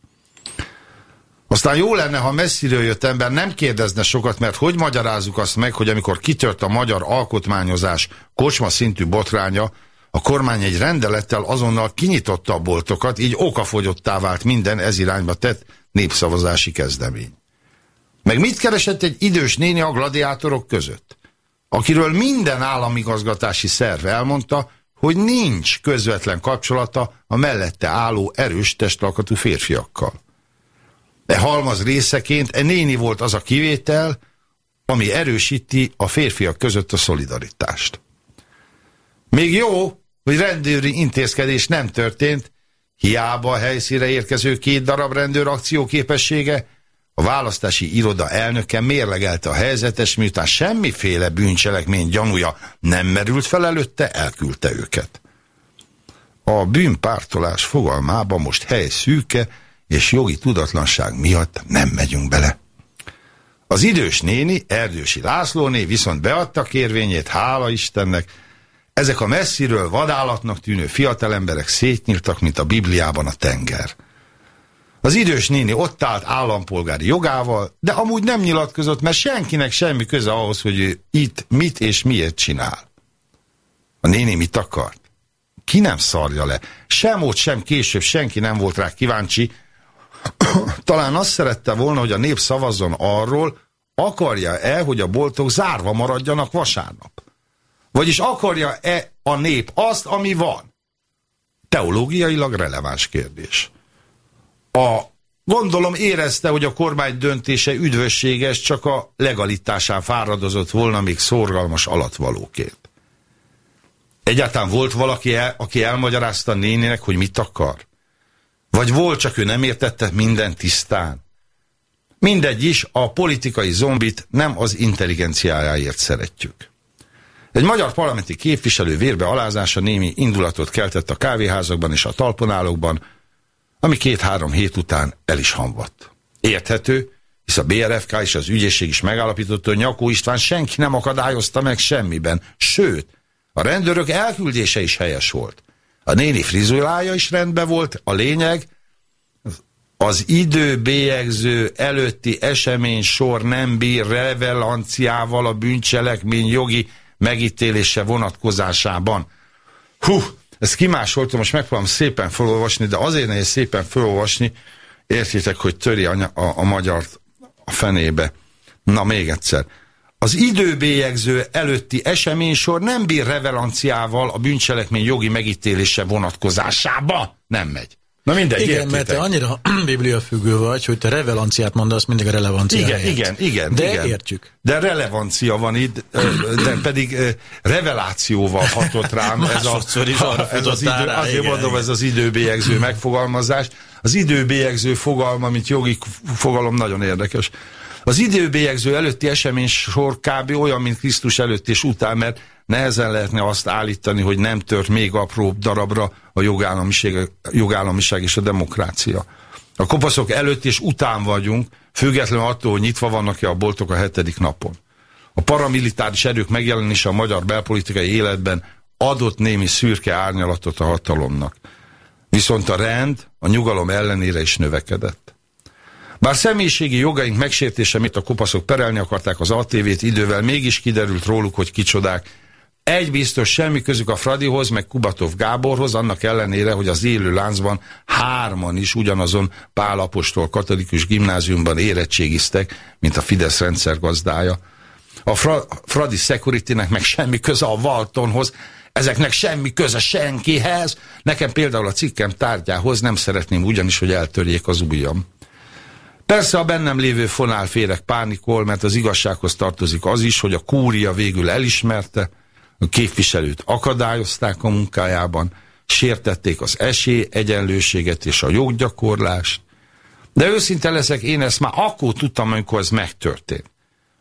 Aztán jó lenne, ha messziről jött ember nem kérdezne sokat, mert hogy magyarázzuk azt meg, hogy amikor kitört a magyar alkotmányozás kocsma szintű botránya, a kormány egy rendelettel azonnal kinyitotta a boltokat, így okafogyottá vált minden ez irányba tett népszavazási kezdemény. Meg mit keresett egy idős néni a gladiátorok között? Akiről minden államigazgatási szerv elmondta, hogy nincs közvetlen kapcsolata a mellette álló erős testalkatú férfiakkal. E halmaz részeként e néni volt az a kivétel, ami erősíti a férfiak között a szolidaritást. Még jó, hogy rendőri intézkedés nem történt, hiába a helyszíre érkező két darab rendőr akcióképessége, a választási iroda elnöke mérlegelte a helyzetes, miután semmiféle bűncselekmény gyanúja nem merült fel előtte, elküldte őket. A bűnpártolás fogalmába most hely szűke, és jogi tudatlanság miatt nem megyünk bele. Az idős néni, Erdősi Lászlóné viszont beadta kérvényét, hála Istennek, ezek a messziről vadállatnak tűnő fiatalemberek szétnyíltak, mint a Bibliában a tenger. Az idős néni ott állt állampolgári jogával, de amúgy nem nyilatkozott, mert senkinek semmi köze ahhoz, hogy ő itt mit és miért csinál. A néni mit akart? Ki nem szarja le? Sem ott, sem később senki nem volt rá kíváncsi, talán azt szerette volna, hogy a nép szavazzon arról, akarja-e, hogy a boltok zárva maradjanak vasárnap? Vagyis akarja-e a nép azt, ami van? Teológiailag releváns kérdés. A Gondolom érezte, hogy a kormány döntése üdvösséges, csak a legalitásán fáradozott volna még szorgalmas alatvalóként. Egyáltalán volt valaki, el, aki elmagyarázta a nénének, hogy mit akar? Vagy volt, csak ő nem értette minden tisztán? Mindegy is, a politikai zombit nem az intelligenciájáért szeretjük. Egy magyar parlamenti képviselő vérbe alázása némi indulatot keltett a kávéházakban és a talponálókban, ami két-három hét után el is hamvadt. Érthető, hisz a BRFK és az ügyészség is megállapította, hogy Nyakó István senki nem akadályozta meg semmiben, sőt, a rendőrök elküldése is helyes volt. A néni frizulája is rendben volt, a lényeg, az idő bélyegző előtti esemény sor nem bír revelanciával a bűncselekmény jogi megítélése vonatkozásában. Hú, ezt kimásoltam, most megpróbálom szépen felolvasni, de azért nehéz szépen felolvasni, értitek, hogy töri a, a, a magyar a fenébe. Na, még egyszer. Az időbélyegző előtti eseménysor nem bír revelanciával a bűncselekmény jogi megítélése vonatkozásába. Nem megy. Na mindegy, Igen, értitek. mert te annyira bibliafüggő vagy, hogy te revelanciát mondasz mindig a relevancia Igen, helyett. igen, igen. De igen. értjük. De relevancia van itt, de pedig revelációval hatott rám. ez, a, is arra ez az idő, rá, azért igen, mondom, igen. ez az időbélyegző megfogalmazás. Az időbélyegző fogalma, mint jogi fogalom nagyon érdekes. Az időbélyegző előtti esemény sor kb. olyan, mint Krisztus előtt és után, mert nehezen lehetne azt állítani, hogy nem tört még apróbb darabra a jogállamiság, jogállamiság és a demokrácia. A kopaszok előtt és után vagyunk, függetlenül attól, hogy nyitva vannak-e a boltok a hetedik napon. A paramilitáris erők megjelenése a magyar belpolitikai életben adott némi szürke árnyalatot a hatalomnak. Viszont a rend a nyugalom ellenére is növekedett. Bár személyiségi jogaink megsértése mitt a kopaszok perelni akarták az ATV-t, idővel mégis kiderült róluk, hogy kicsodák. Egy biztos, semmi közük a Fradihoz, meg Kubatov Gáborhoz, annak ellenére, hogy az élő láncban hárman is ugyanazon Pál Apostol katolikus gimnáziumban érettségiztek, mint a Fidesz rendszer gazdája. A Fra Fradi Security-nek meg semmi köze a Waltonhoz, ezeknek semmi köze senkihez. Nekem például a cikkem tárgyához nem szeretném ugyanis, hogy eltörjék az ujjam. Persze a bennem lévő fonálférek pánikol, mert az igazsághoz tartozik az is, hogy a kúria végül elismerte, képviselőt akadályozták a munkájában, sértették az esély, egyenlőséget és a joggyakorlást. De őszinte leszek, én ezt már akkor tudtam, amikor ez megtörtént.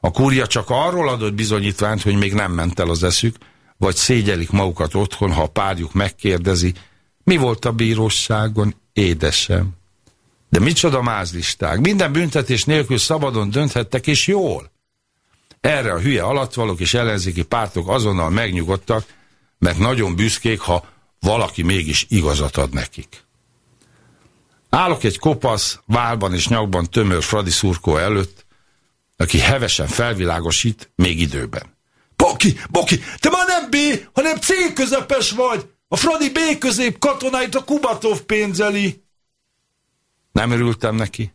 A kúria csak arról adott bizonyítványt, hogy még nem ment el az eszük, vagy szégyelik magukat otthon, ha a párjuk megkérdezi, mi volt a bíróságon, édesem. De micsoda mázlisták. Minden büntetés nélkül szabadon dönthettek, és jól. Erre a hülye alatvalók és ellenzéki pártok azonnal megnyugodtak, mert nagyon büszkék, ha valaki mégis igazat ad nekik. Állok egy kopasz, válban és nyakban tömör Fradi szurkó előtt, aki hevesen felvilágosít, még időben. Boki, Boki, te már nem B, hanem C közepes vagy! A Fradi B közép katonáit a Kubatov pénzeli! Nem örültem neki.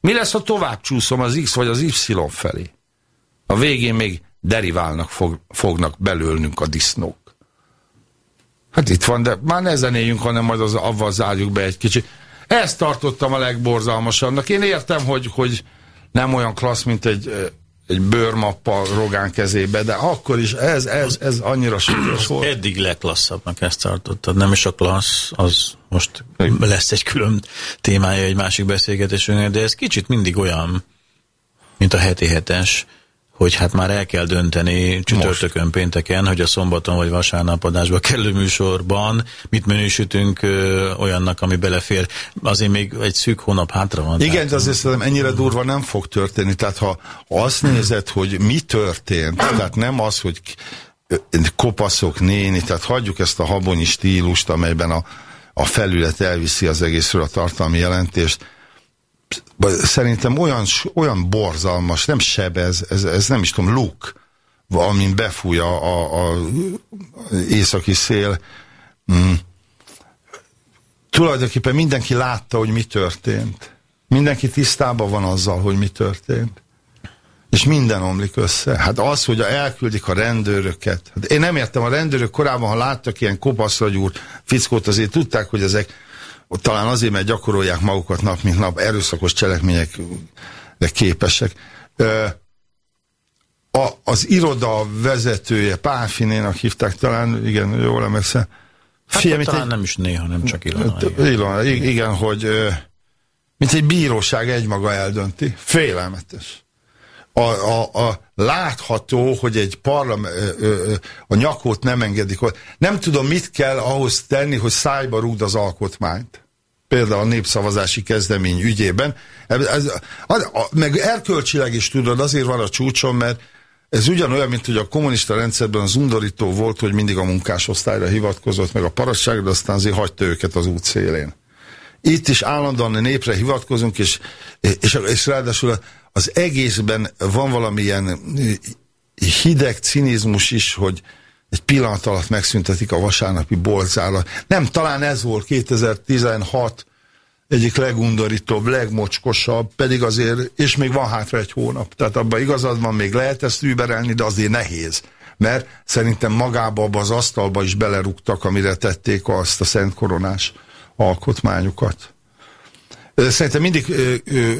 Mi lesz, ha tovább csúszom az X vagy az Y felé? A végén még deriválnak fog, fognak belőlnünk a disznók. Hát itt van, de már ne zenéljünk, hanem majd az, avval zárjuk be egy kicsit. Ezt tartottam a legborzalmasabbnak. Én értem, hogy, hogy nem olyan klassz, mint egy, egy bőrmappa Rogán kezébe, de akkor is ez, ez, ez annyira súlyos volt. Eddig legklasszabbnak ezt tartottad. Nem is a klassz, az most lesz egy külön témája egy másik beszélgetésünknek, de ez kicsit mindig olyan, mint a heti hetes, hogy hát már el kell dönteni csütörtökön, pénteken, hogy a szombaton vagy vasárnap adásba kerülő műsorban mit minősítünk ö, olyannak, ami belefér. Azért még egy szűk hónap hátra van. Igen, tehát- de azért szerintem ennyire durva nem fog történni. Tehát ha azt nézed, hogy mi történt, tehát nem az, hogy kopaszok néni, tehát hagyjuk ezt a habonyi stílust, amelyben a, a felület elviszi az egészről a tartalmi jelentést. Szerintem olyan, olyan borzalmas, nem sebez, ez, ez nem is tudom, luk, amin befúj a, a, a északi szél. Mm. Tulajdonképpen mindenki látta, hogy mi történt. Mindenki tisztában van azzal, hogy mi történt. És minden omlik össze. Hát az, hogy elküldik a rendőröket. Hát én nem értem, a rendőrök korábban, ha láttak ilyen kopaszragyúr fickót, azért tudták, hogy ezek ott talán azért, mert gyakorolják magukat nap, mint nap, erőszakos cselekményekre képesek. A, az iroda vezetője, Pálfinénak hívták talán, igen, jól emlékszem. Hát mint talán egy- nem is néha, nem csak Ilona. Igen. Ilona, igen, hogy mint egy bíróság egymaga eldönti. Félelmetes. A, a, a látható, hogy egy parlament a nyakot nem engedik. Nem tudom, mit kell ahhoz tenni, hogy szájba rúgd az alkotmányt. Például a népszavazási kezdemény ügyében. Ez, ez, a, a, meg erkölcsileg is tudod, azért van a csúcson, mert ez ugyanolyan, mint hogy a kommunista rendszerben az undorító volt, hogy mindig a munkásosztályra hivatkozott, meg a parasságra, aztán azért hagyta őket az út szélén. Itt is állandóan népre hivatkozunk, és, és, és ráadásul az egészben van valamilyen hideg cinizmus is, hogy egy pillanat alatt megszüntetik a vasárnapi boltzára. Nem, talán ez volt 2016 egyik legundorítóbb, legmocskosabb, pedig azért, és még van hátra egy hónap. Tehát abban igazad van, még lehet ezt überelni, de azért nehéz. Mert szerintem magába abba az asztalba is belerúgtak, amire tették azt a Szent Koronás alkotmányukat. Szerintem mindig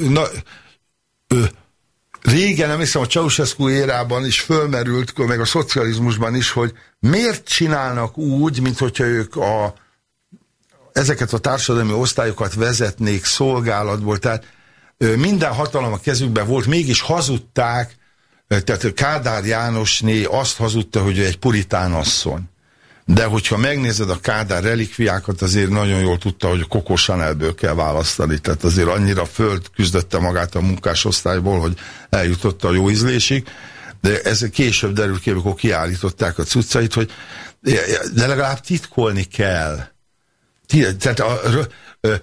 na, régen, nem hiszem, a Ceausescu érában is fölmerült, meg a szocializmusban is, hogy miért csinálnak úgy, mint hogyha ők a, ezeket a társadalmi osztályokat vezetnék szolgálatból, tehát minden hatalom a kezükben volt, mégis hazudták, tehát Kádár Jánosné azt hazudta, hogy ő egy puritán asszony. De hogyha megnézed a Kádár relikviákat, azért nagyon jól tudta, hogy a Coco Chanelből kell választani. Tehát azért annyira föld küzdötte magát a munkásosztályból, hogy eljutott a jó ízlésig. De ez később derült ki, amikor kiállították a cuccait, hogy de legalább titkolni kell. Tehát a, ö,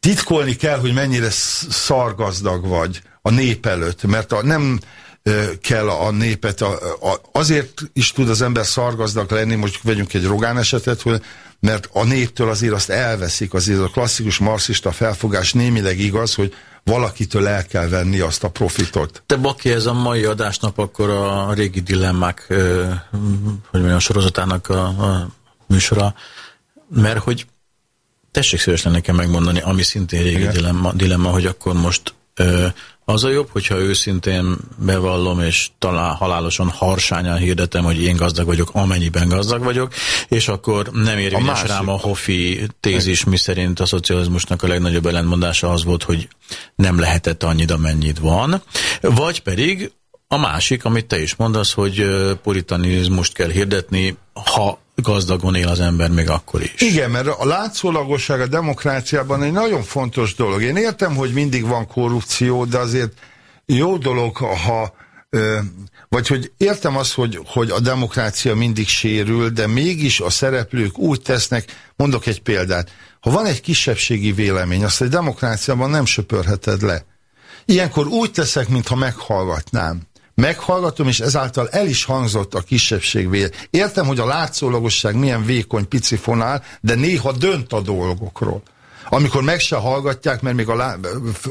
titkolni kell, hogy mennyire sz- szargazdag vagy a nép előtt, mert a, nem kell a népet, a, a, azért is tud az ember szargazdag lenni, most vegyünk egy Rogán esetet, hogy, mert a néptől azért azt elveszik, azért a klasszikus marxista felfogás némileg igaz, hogy valakitől el kell venni azt a profitot. Te Baki, ez a mai adásnap akkor a régi dilemmák, hogy mondjam, a sorozatának a, a műsora, mert hogy tessék szívesen nekem megmondani, ami szintén régi Igen. dilemma, dilemma, hogy akkor most az a jobb, hogyha őszintén bevallom, és talán halálosan harsányan hirdetem, hogy én gazdag vagyok, amennyiben gazdag vagyok, és akkor nem érvényes másik- rám a Hoffi tézis, miszerint a szocializmusnak a legnagyobb ellentmondása az volt, hogy nem lehetett annyit, amennyit van, vagy pedig a másik, amit te is mondasz, hogy puritanizmust kell hirdetni, ha gazdagon él az ember még akkor is. Igen, mert a látszólagosság a demokráciában egy nagyon fontos dolog. Én értem, hogy mindig van korrupció, de azért jó dolog, ha vagy hogy értem azt, hogy, hogy a demokrácia mindig sérül, de mégis a szereplők úgy tesznek, mondok egy példát, ha van egy kisebbségi vélemény, azt egy demokráciában nem söpörheted le. Ilyenkor úgy teszek, mintha meghallgatnám. Meghallgatom, és ezáltal el is hangzott a kisebbség vél. Értem, hogy a látszólagosság milyen vékony pici fonál, de néha dönt a dolgokról. Amikor meg se hallgatják, mert még a lá...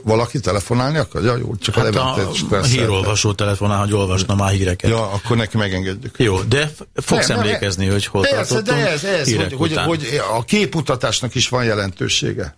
valaki telefonálni akar? Ja, jó, csak Hát a, a stresszeltet. hírolvasó telefonál, hogy olvasna már híreket. Ja, akkor neki megengedjük. Jó, de fogsz Nem, nem, emlékezni, hogy hol Persze, tartottunk de ez, ez hogy, hogy, hogy a képmutatásnak is van jelentősége.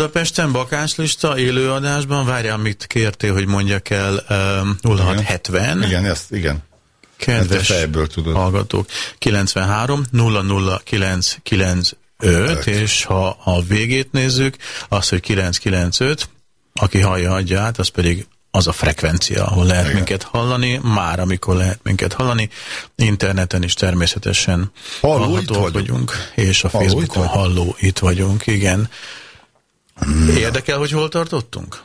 Budapesten bakácslista élőadásban, várjál, amit kértél, hogy mondjak el, um, 0670. Igen, ezt, igen. Kedves fejből tudod. hallgatók, 93 00995, Öt. és ha a végét nézzük, az, hogy 995, aki hallja, adja át, az pedig az a frekvencia, ahol lehet Igen. minket hallani, már amikor lehet minket hallani, interneten is természetesen Halló, itt hallhatóak vagyunk. vagyunk, és a Halló, itt Facebookon vagyunk. halló, itt vagyunk, igen. Érdekel, hogy hol tartottunk?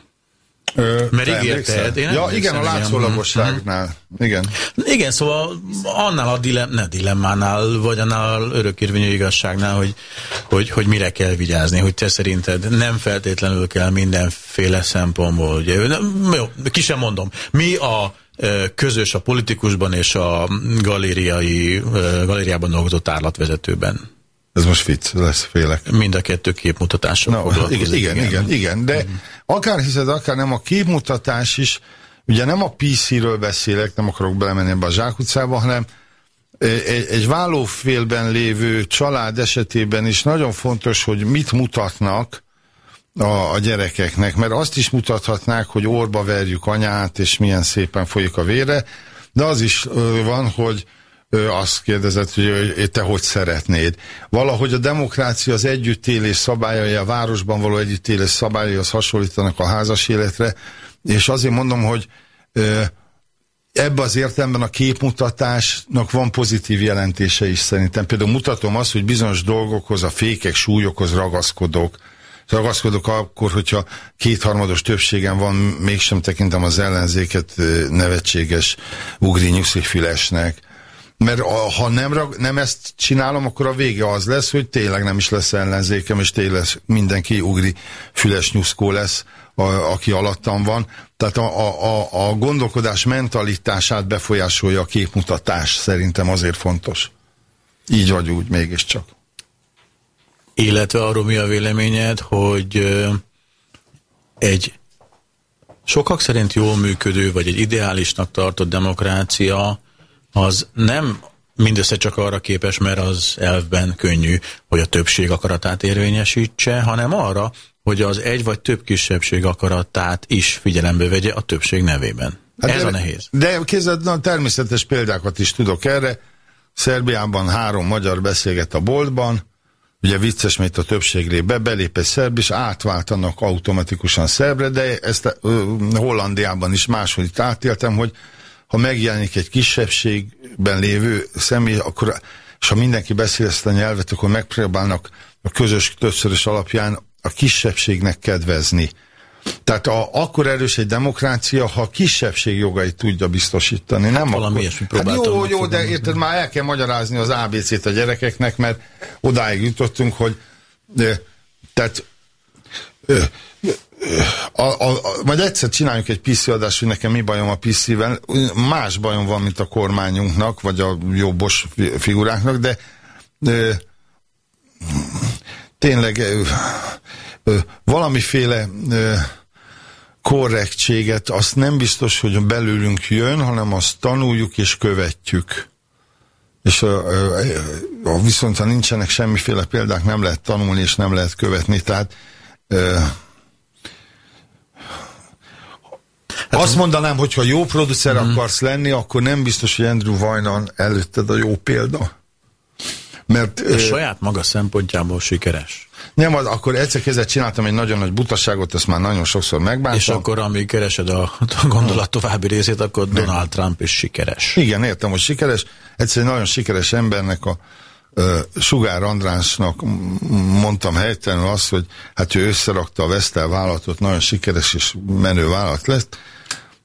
Ö, Mert te ígérted, én Ja, igen, a látszólagosságnál. Igen. Igen, szóval annál a dilem, ne dilemmánál, vagy annál a örökérvényű igazságnál, hogy, hogy, hogy mire kell vigyázni, hogy te szerinted nem feltétlenül kell mindenféle szempontból. Ugye, nem, jó, ki sem mondom. Mi a közös a politikusban és a galériai, galériában dolgozó tárlatvezetőben? Ez most vicc, lesz félek. Mind a kettő képmutatással No, igen, igen, igen, igen, de akár hiszed, akár nem, a képmutatás is, ugye nem a PC-ről beszélek, nem akarok belemenni ebbe a zsákutcába, hanem egy, egy vállófélben lévő család esetében is nagyon fontos, hogy mit mutatnak a, a gyerekeknek, mert azt is mutathatnák, hogy orba verjük anyát, és milyen szépen folyik a vére, de az is van, hogy ö, azt kérdezett, hogy te hogy szeretnéd. Valahogy a demokrácia az együttélés szabályai, a városban való együttélés szabályai az hasonlítanak a házas életre, és azért mondom, hogy ö, ebbe az értelemben a képmutatásnak van pozitív jelentése is szerintem. Például mutatom azt, hogy bizonyos dolgokhoz, a fékek, súlyokhoz ragaszkodok. Ragaszkodok akkor, hogyha kétharmados többségem van, mégsem tekintem az ellenzéket nevetséges ugri nyuszifülesnek. Mert a, ha nem, nem ezt csinálom, akkor a vége az lesz, hogy tényleg nem is lesz ellenzékem, és tényleg mindenki ugri füles nyuszkó lesz, a, aki alattam van. Tehát a, a, a, gondolkodás mentalitását befolyásolja a képmutatás, szerintem azért fontos. Így vagy úgy, mégiscsak. Illetve arról mi a véleményed, hogy egy sokak szerint jól működő, vagy egy ideálisnak tartott demokrácia, az nem mindössze csak arra képes, mert az elvben könnyű, hogy a többség akaratát érvényesítse, hanem arra, hogy az egy vagy több kisebbség akaratát is figyelembe vegye a többség nevében. Hát Ez de, a nehéz. De kézed, na, természetes példákat is tudok erre. Szerbiában három magyar beszélget a boltban, ugye vicces, mert a többség lép be, belép egy szerb, és átváltanak automatikusan szerbre, de ezt ö, Hollandiában is máshol itt átéltem, hogy ha megjelenik egy kisebbségben lévő személy, akkor, és ha mindenki beszél ezt a nyelvet, akkor megpróbálnak a közös többszörös alapján a kisebbségnek kedvezni. Tehát a, akkor erős egy demokrácia, ha a kisebbség jogait tudja biztosítani. Nem valami akkor, hát jó, jó, de érted, már el kell magyarázni az ABC-t a gyerekeknek, mert odáig jutottunk, hogy de, tehát a, a, a, majd egyszer csináljuk egy PC adást, hogy nekem mi bajom a PC-vel. Más bajom van, mint a kormányunknak, vagy a jobbos fi- figuráknak, de ö, tényleg ö, ö, valamiféle ö, korrektséget, azt nem biztos, hogy belőlünk jön, hanem azt tanuljuk és követjük. És a, a, viszont ha nincsenek semmiféle példák, nem lehet tanulni és nem lehet követni. Tehát ö, azt mondanám, hogy ha jó producer akarsz lenni, akkor nem biztos, hogy Andrew Vajnan előtted a jó példa. Mert A saját maga szempontjából sikeres. nem, az, akkor egyszer kezet csináltam egy nagyon nagy butaságot, ezt már nagyon sokszor megbántam. És akkor, amíg keresed a, a gondolat további részét, akkor Donald Trump is sikeres. Igen, értem, hogy sikeres. Egyszer egy nagyon sikeres embernek a Sugár Andrásnak mondtam helytelenül azt, hogy hát ő összerakta a Vestel vállalatot, nagyon sikeres és menő vállalat lett,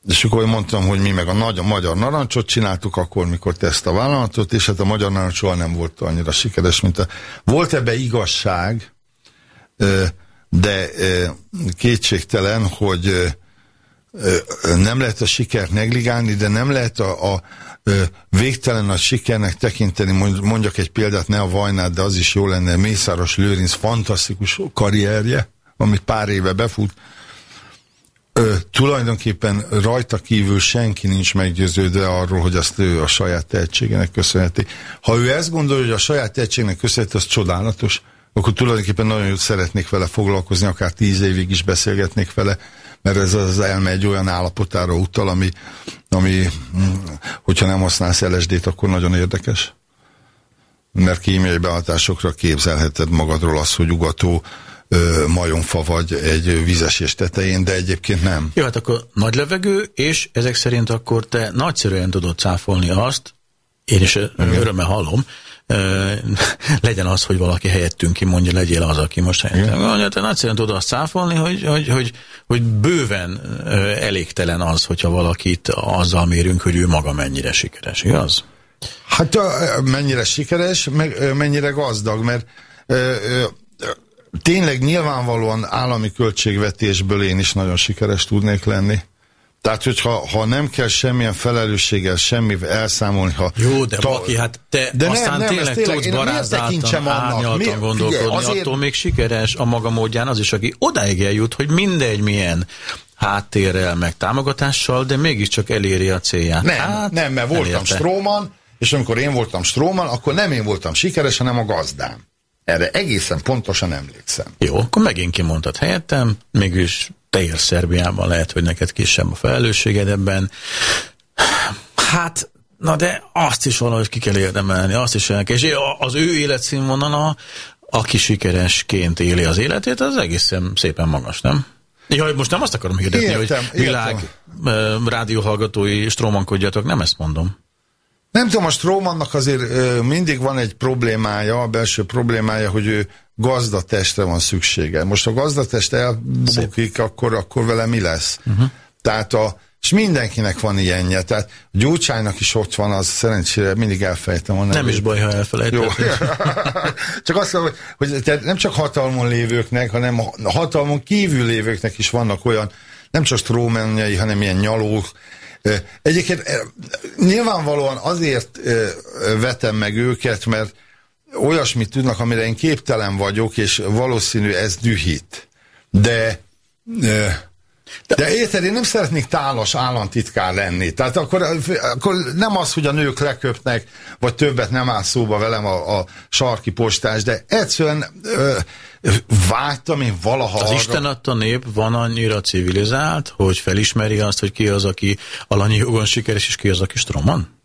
és akkor mondtam, hogy mi meg a nagy a magyar narancsot csináltuk akkor, mikor te ezt a vállalatot, és hát a magyar narancs soha nem volt annyira sikeres, mint a... Volt ebbe igazság, de kétségtelen, hogy nem lehet a sikert negligálni, de nem lehet a, a végtelen nagy sikernek tekinteni, mond- mondjak egy példát, ne a Vajnát, de az is jó lenne, Mészáros Lőrinc fantasztikus karrierje, amit pár éve befut, Ö, tulajdonképpen rajta kívül senki nincs meggyőződve arról, hogy azt ő a saját tehetségének köszönheti. Ha ő ezt gondolja, hogy a saját tehetségnek köszönheti, az csodálatos, akkor tulajdonképpen nagyon jót szeretnék vele foglalkozni, akár tíz évig is beszélgetnék vele, mert ez az elme egy olyan állapotára utal, ami, ami mm, hogyha nem használsz LSD-t, akkor nagyon érdekes. Mert kémiai behatásokra képzelheted magadról azt, hogy ugató ö, majomfa vagy egy vízesés tetején, de egyébként nem. Jó, hát akkor nagy levegő, és ezek szerint akkor te nagyszerűen tudod cáfolni azt, én is örömmel hallom, ö, legyen az, hogy valaki helyettünk ki mondja, legyél az, aki most helyettünk. Mondja, te nagyszerűen tudod azt cáfolni, hogy, hogy, hogy, hogy bőven elégtelen az, hogyha valakit azzal mérünk, hogy ő maga mennyire sikeres, igaz? Hát mennyire sikeres, meg mennyire gazdag, mert tényleg nyilvánvalóan állami költségvetésből én is nagyon sikeres tudnék lenni. Tehát, hogyha ha nem kell semmilyen felelősséggel, semmivel elszámolni, ha... Jó, de Baki, hát te De nem, aztán nem, tényleg tényleg- tudsz annak? árnyaltan gondolkodni, Figyelj, azért- attól még sikeres a maga módján az is, aki odáig eljut, hogy mindegy milyen háttérrel, meg támogatással, de mégiscsak eléri a célját. Nem, hát, nem, mert voltam elérte. Stróman, és amikor én voltam Stróman, akkor nem én voltam sikeres, hanem a gazdám. Erre egészen pontosan emlékszem. Jó, akkor megint kimondtad helyettem, mégis te élsz Szerbiában, lehet, hogy neked kisebb a felelősséged ebben. Hát, na de azt is valahogy ki kell érdemelni, azt is el kell. És az ő életszínvonala, aki sikeresként éli az életét, az egészen szépen magas, nem? Ja, most nem azt akarom hirdetni, Értem, hogy világ ö, rádióhallgatói strómankodjatok, nem ezt mondom. Nem tudom, a Strómannak azért ö, mindig van egy problémája, a belső problémája, hogy ő gazdatestre van szüksége. Most a gazdatest elbukik, akkor, akkor vele mi lesz? Uh-huh. Tehát a, és mindenkinek van ilyenje. Tehát Gyurcsánynak is ott van, az szerencsére mindig elfejtem a Nem is baj, ha Jó. elfelejtetted. csak azt mondom, hogy, tehát nem csak hatalmon lévőknek, hanem a hatalmon kívül lévőknek is vannak olyan, nem csak strómenjei, hanem ilyen nyalók. Egyébként nyilvánvalóan azért vetem meg őket, mert olyasmit tudnak, amire én képtelen vagyok, és valószínű ez dühít. De de érted, én nem szeretnék tálas államtitkár lenni. Tehát akkor, akkor nem az, hogy a nők leköpnek, vagy többet nem áll szóba velem a, a sarki postás, de egyszerűen ö, vágytam én valaha Az arra, Isten adta nép van annyira civilizált, hogy felismeri azt, hogy ki az, aki alanyi jogon sikeres, és ki az, aki stroman?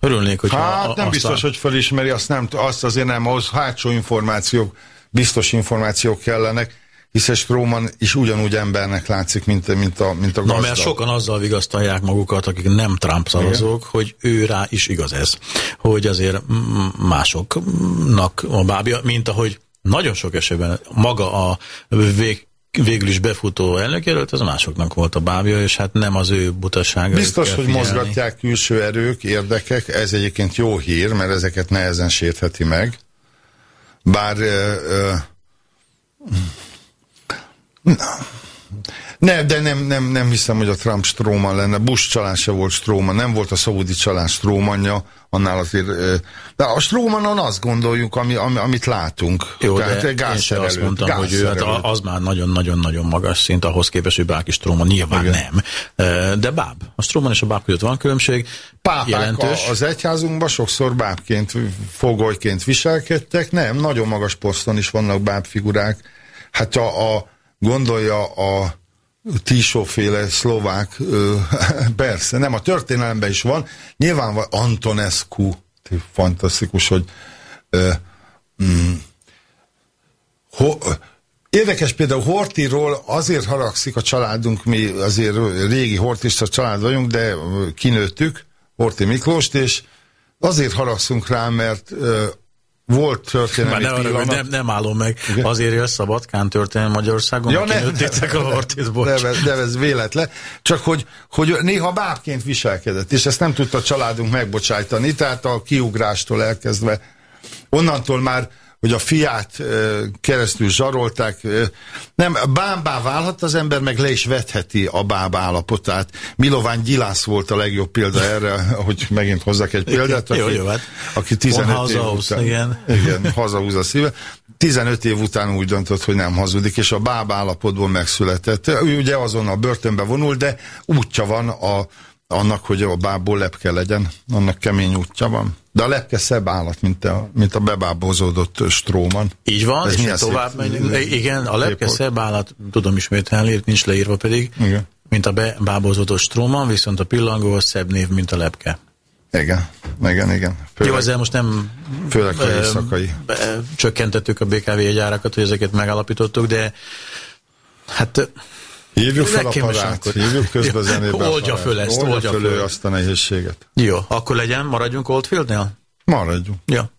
Örülnék, hogy Hát nem biztos, hogy felismeri, azt, nem, azt azért nem, ahhoz hátsó információk, biztos információk kellenek, hiszen Stróman is ugyanúgy embernek látszik, mint, mint a, mint a Na, gazdag. mert sokan azzal vigasztalják magukat, akik nem Trump szavazók, hogy ő rá is igaz ez. Hogy azért másoknak a bábja, mint ahogy nagyon sok esetben maga a vég, végül is befutó elnökjelölt, az másoknak volt a bábja, és hát nem az ő butasága. Biztos, hogy mozgatják külső erők, érdekek, ez egyébként jó hír, mert ezeket nehezen sértheti meg. Bár ö, ö, ne, de nem, nem, nem hiszem, hogy a Trump Stróman lenne. Bush család se volt Stróman, nem volt a szaudi család Strómanja, annál azért... De a Strómanon azt gondoljuk, ami, ami, amit látunk. Jó, Tehát de én se gázszerelő, azt mondtam, hogy ő hát az már nagyon-nagyon-nagyon magas szint, ahhoz képest, hogy bárki Stroman nyilván Igen. nem. De báb. A Stroman és a báb között van különbség. Pápák jelentős. az egyházunkban sokszor bábként, fogolyként viselkedtek, nem, nagyon magas poszton is vannak bábfigurák. Hát a, a gondolja a Tisóféle szlovák, ö, persze, nem, a történelemben is van, nyilván van Antonescu, fantasztikus, hogy ö, mm, ho, Érdekes például Hortiról azért haragszik a családunk, mi azért régi hortista család vagyunk, de kinőttük Horti Miklóst, és azért haragszunk rá, mert volt Már történelmi ne arra, nem, nem állom meg. Igen. Azért jössz Szabadkán történelmi Magyarországon, Ja, nem, kinőttétek a hortit, bocs. nem, ez- nem, ez véletlen. Csak hogy, hogy néha bábként viselkedett, és ezt nem tudta a családunk megbocsájtani, tehát a kiugrástól elkezdve onnantól már hogy a fiát keresztül zsarolták. Nem, bámbá válhat az ember, meg le is vetheti a báb állapotát. Milován Gyilász volt a legjobb példa erre, hogy megint hozzak egy példát, Jó, aki, jó, hát. aki 15 év után, igen. igen, hazahúz a szíve. 15 év után úgy döntött, hogy nem hazudik, és a báb állapotból megszületett. Ő ugye azon a börtönbe vonul, de útja van a, annak, hogy a bábból lepke legyen. Annak kemény útja van. De a lepke szebb állat, mint a, mint a bebábozódott stróman. Így van, Ez és tovább megyünk. Igen, a lepke szebb állat, tudom ismételni, nincs leírva pedig, Igen. mint a bebábozódott stróman, viszont a pillangó az szebb név, mint a lepke. Igen, igen, igen. Jó, ezzel most nem főleg a éjszakai. csökkentettük a BKV jegyárakat, hogy ezeket megállapítottuk, de hát Hívjuk fel a Nekem is parát, hívjuk közbe Jó, zenébe. a oldja parát. föl ezt, oldja, oldja föl, föl. azt a nehézséget. jó, akkor legyen, maradjunk Oldfieldnél? Maradjunk. Ja.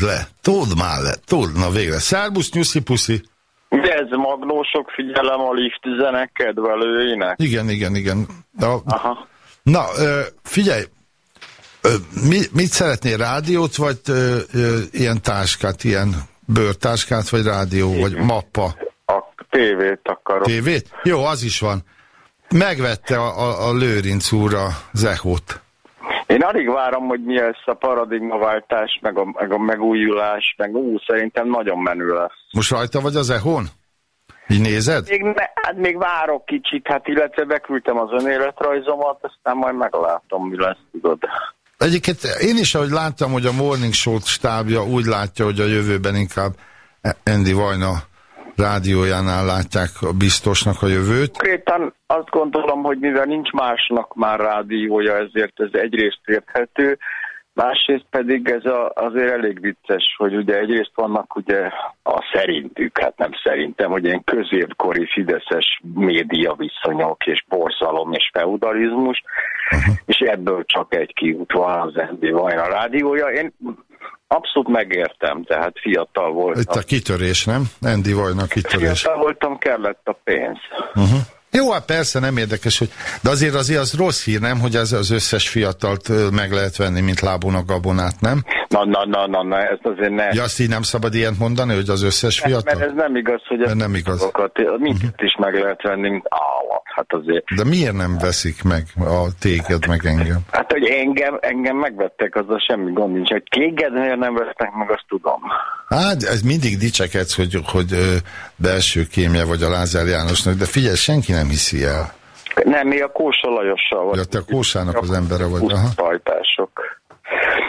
Le, told már le, told, na végre. Szerbusz, nyuszi, puszi. Ugye ez magnósok figyelem a lift zenek kedvelőinek? Igen, igen, igen. Na, Aha. na figyelj, mi, mit szeretnél, rádiót, vagy ö, ö, ilyen táskát, ilyen bőrtáskát, vagy rádió, vagy mappa? A tévét akarok. Tévét? Jó, az is van. Megvette a, a, a Lőrinc úr a Zehót. Én alig várom, hogy mi lesz a paradigmaváltás, meg a, meg a megújulás, meg ú, szerintem nagyon menő lesz. Most rajta vagy az Ehón? Így nézed? Még, ne, hát még várok kicsit, hát illetve beküldtem az önéletrajzomat, aztán majd meglátom, mi lesz, tudod. Egyébként én is, ahogy láttam, hogy a Morning Show stábja úgy látja, hogy a jövőben inkább Andy Vajna rádiójánál látják a biztosnak a jövőt. Konkrétan azt gondolom, hogy mivel nincs másnak már rádiója, ezért ez egyrészt érthető, másrészt pedig ez a, azért elég vicces, hogy ugye egyrészt vannak ugye a szerintük, hát nem szerintem, hogy ilyen középkori fideszes média viszonyok és borzalom és feudalizmus, uh-huh. és ebből csak egy kiút van az MB Vajna rádiója. Én abszolút megértem, tehát fiatal voltam. Itt a kitörés, nem? Andy Vajna kitörés. Fiatal voltam, kellett a pénz. Uh-huh. Jó, hát persze nem érdekes, hogy... de azért azért az rossz hír, nem? Hogy ez az összes fiatalt meg lehet venni, mint lábónak gabonát, nem? Na, na, na, na, na, ezt azért ne. Ja, azt így nem szabad ilyet mondani, hogy az összes Mert fiatal? ez nem igaz, hogy Mert nem igaz. Azokat, minket is meg lehet venni, mint állat. Hát azért. De miért nem veszik meg a téged, meg engem? Hát, hogy engem, engem megvettek, azzal semmi gond nincs. Hogy téged miért nem vesznek meg, azt tudom. Hát, ez mindig dicsekedsz, hogy, hogy ö, belső kémje vagy a Lázár Jánosnak, de figyelj, senki nem hiszi el. Nem, mi a Kósa Lajossal vagy. Ja, te a Kósának az embere vagy. Aha. Pusztajtások.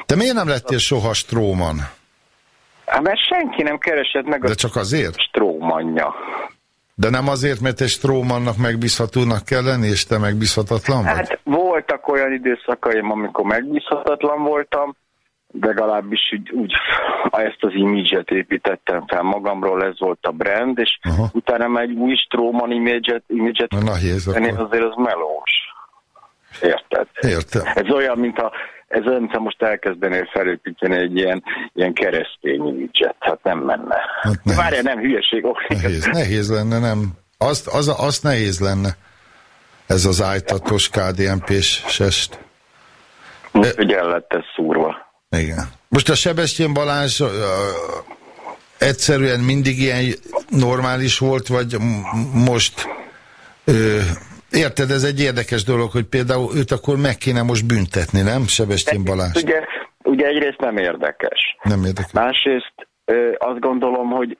Te miért nem lettél soha Stróman? Hát, mert senki nem keresett meg a De csak azért? strómanja. De nem azért, mert egy Strómannak megbízhatónak kell lenni, és te megbízhatatlan vagy? Hát voltak olyan időszakaim, amikor megbízhatatlan voltam, legalábbis úgy, úgy ezt az imidzset építettem fel magamról, ez volt a brand, és Aha. utána egy új Stróman imidzset, imidzset Na, na, héz, tenni, akkor. azért az melós. Érted? Értem. Ez olyan, mint a ez olyan, mintha most elkezdenél felépíteni egy ilyen, ilyen keresztény imidzset. Hát nem menne. Hát nehéz. Várjál, nem hülyeség. oké. Nehéz, nehéz lenne, nem. Azt, az, azt nehéz lenne. Ez az ájtatos KDNP-s sest. Most, hogy el lett ez szúrva. Igen. Most a Sebestyén Balázs ö, egyszerűen mindig ilyen normális volt, vagy most ö, érted, ez egy érdekes dolog, hogy például őt akkor meg kéne most büntetni, nem? Sebestyén Balázs. Ugye, ugye egyrészt nem érdekes. Nem érdekes. Másrészt ö, azt gondolom, hogy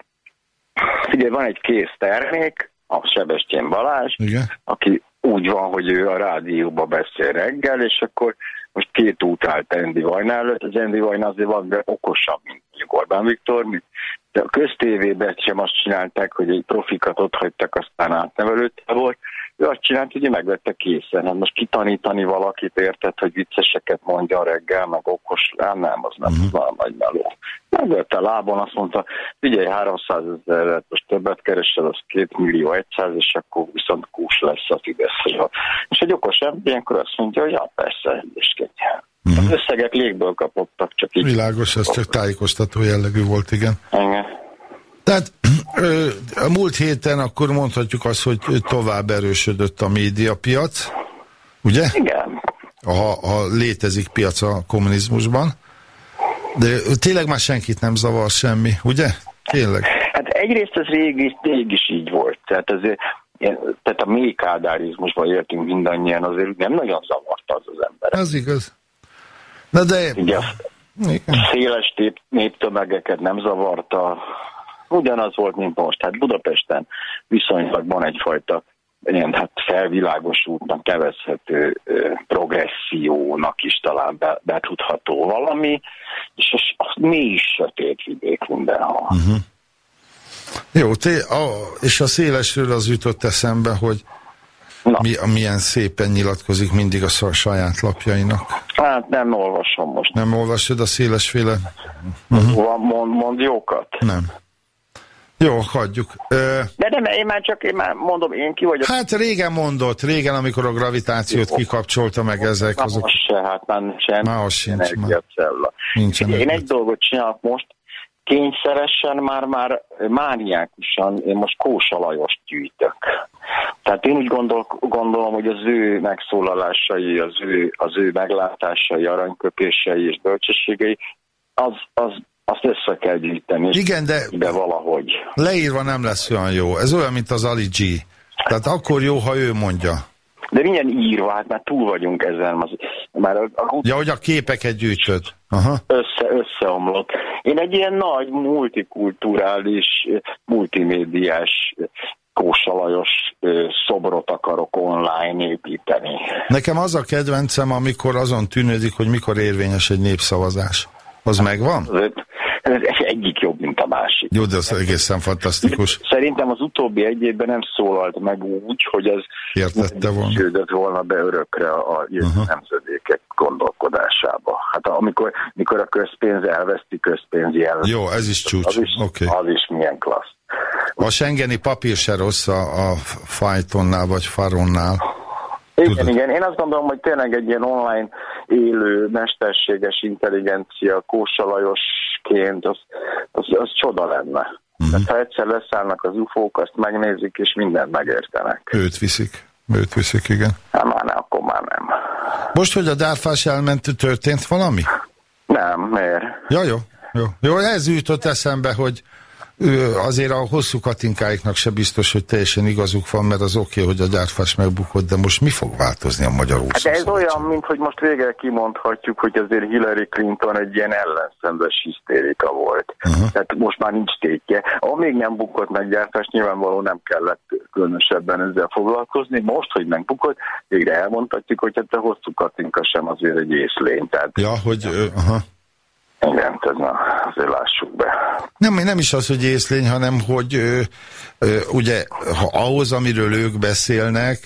ugye van egy kész termék, a Sebestyén Balázs, Igen. aki úgy van, hogy ő a rádióba beszél reggel, és akkor most két út állt Andy Vajna előtt. Az Andy Vajna azért van okosabb, mint mondjuk Orbán Viktor, mint de a köztévében sem azt csinálták, hogy egy profikat ott hagytak, aztán átnevelőtte volt. Ő azt csinált, hogy megvette készen. Hát most kitanítani valakit, érted, hogy vicceseket mondja reggel, meg okos, hát nem, az nem, uh-huh. az nagy meló. Megvette lábon, azt mondta, figyelj, 300 ezeret, most többet keresel, az 2 millió 100, és akkor viszont kús lesz a Fidesz. És egy okos ember ilyenkor azt mondja, hogy ja, persze, ügyeskedj. Uh-huh. Az összegek légből kapottak, csak így. Világos, ez csak tájékoztató jellegű volt, igen. Igen. Tehát a múlt héten akkor mondhatjuk azt, hogy tovább erősödött a médiapiac, ugye? Igen. Ha, ha létezik piac a kommunizmusban. De tényleg már senkit nem zavar semmi, ugye? Tényleg. Hát egyrészt ez rég, rég is így volt. Tehát, azért, tehát a mély kádárizmusban éltünk mindannyian, azért nem nagyon zavarta az az ember. Ez igaz. Na de... Ugye Igen. széles tép, néptömegeket nem zavarta. Ugyanaz volt, mint most. Hát Budapesten viszonylag van egyfajta ilyen hát felvilágosultnak nevezhető ö, progressziónak is talán be, betudható valami, és az, az mély sötét vidék mindenhol. Uh-huh. Jó, té, a, és a szélesről az jutott eszembe, hogy Na. mi, milyen szépen nyilatkozik mindig a saját lapjainak. Hát nem olvasom most. Nem olvasod a szélesféle? Uh-huh. Van, mond, mond jókat. Nem. Jó, hagyjuk. Ö, De nem, én már csak, én már mondom, én ki vagyok. hát régen mondott, régen, amikor a gravitációt kikapcsolta meg ezek, Na azok... most se, hát már nincsen. Már az sincs, energiacella. Nincsen Én energia. egy dolgot csinálok most, kényszeresen már, már mániákusan, én most Kósa Lajost gyűjtök. Tehát én úgy gondol, gondolom, hogy az ő megszólalásai, az ő, az ő meglátásai, aranyköpései és bölcsességei, az, az, azt össze kell gyűjteni. Igen, de De valahogy. leírva nem lesz olyan jó. Ez olyan, mint az Ali G. Tehát akkor jó, ha ő mondja. De milyen írva, hát már túl vagyunk ezen. Az, már a, a Ja, hogy a képeket gyűjtöd. Aha. össze, összeomlott. Én egy ilyen nagy, multikulturális, multimédiás Kósa Lajos eh, szobrot akarok online építeni. Nekem az a kedvencem, amikor azon tűnődik, hogy mikor érvényes egy népszavazás. Az megvan? Ez, ez egyik jobb, mint a másik. Jó, de az egészen fantasztikus. Szerintem az utóbbi egy évben nem szólalt meg úgy, hogy az Értette volna. volna be örökre a jövő Aha. nemzedékek gondolkodásába. Hát amikor, mikor a közpénz elveszti közpénzi el. Jó, ez is csúcs. Az is, Oké. az is milyen klassz. A Schengeni papír se rossz a, a Fajtonnál vagy Faronnál. Igen, Tudod. igen. Én azt gondolom, hogy tényleg egy ilyen online élő, mesterséges intelligencia Kósa Lajosként, az, az, az csoda lenne. Uh-huh. Tehát ha egyszer leszállnak az ufók, azt megnézik, és mindent megértenek. Őt viszik. Őt viszik, igen. Hát már nem, akkor már nem. Most, hogy a Dárfás elment, történt valami? Nem, miért? Ja, jó. Jó, jó ez jutott eszembe, hogy azért a hosszú katinkáiknak se biztos, hogy teljesen igazuk van, mert az oké, okay, hogy a gyárfás megbukott, de most mi fog változni a magyar Hát ez úszó olyan, mint hogy most végre kimondhatjuk, hogy azért Hillary Clinton egy ilyen ellenszenves hisztérika volt. Uh-huh. Tehát most már nincs tétje. Még nem bukott meg gyártás, nyilvánvalóan nem kellett különösebben ezzel foglalkozni. Most, hogy megbukott, végre elmondhatjuk, hogy hát a hosszú katinka sem azért egy észlény. Tehát Ja, hogy... Ö, aha. Igen, ez na, azért lássuk be. Nem, nem is az, hogy észlény, hanem hogy ö, ö, ugye ha ahhoz, amiről ők beszélnek,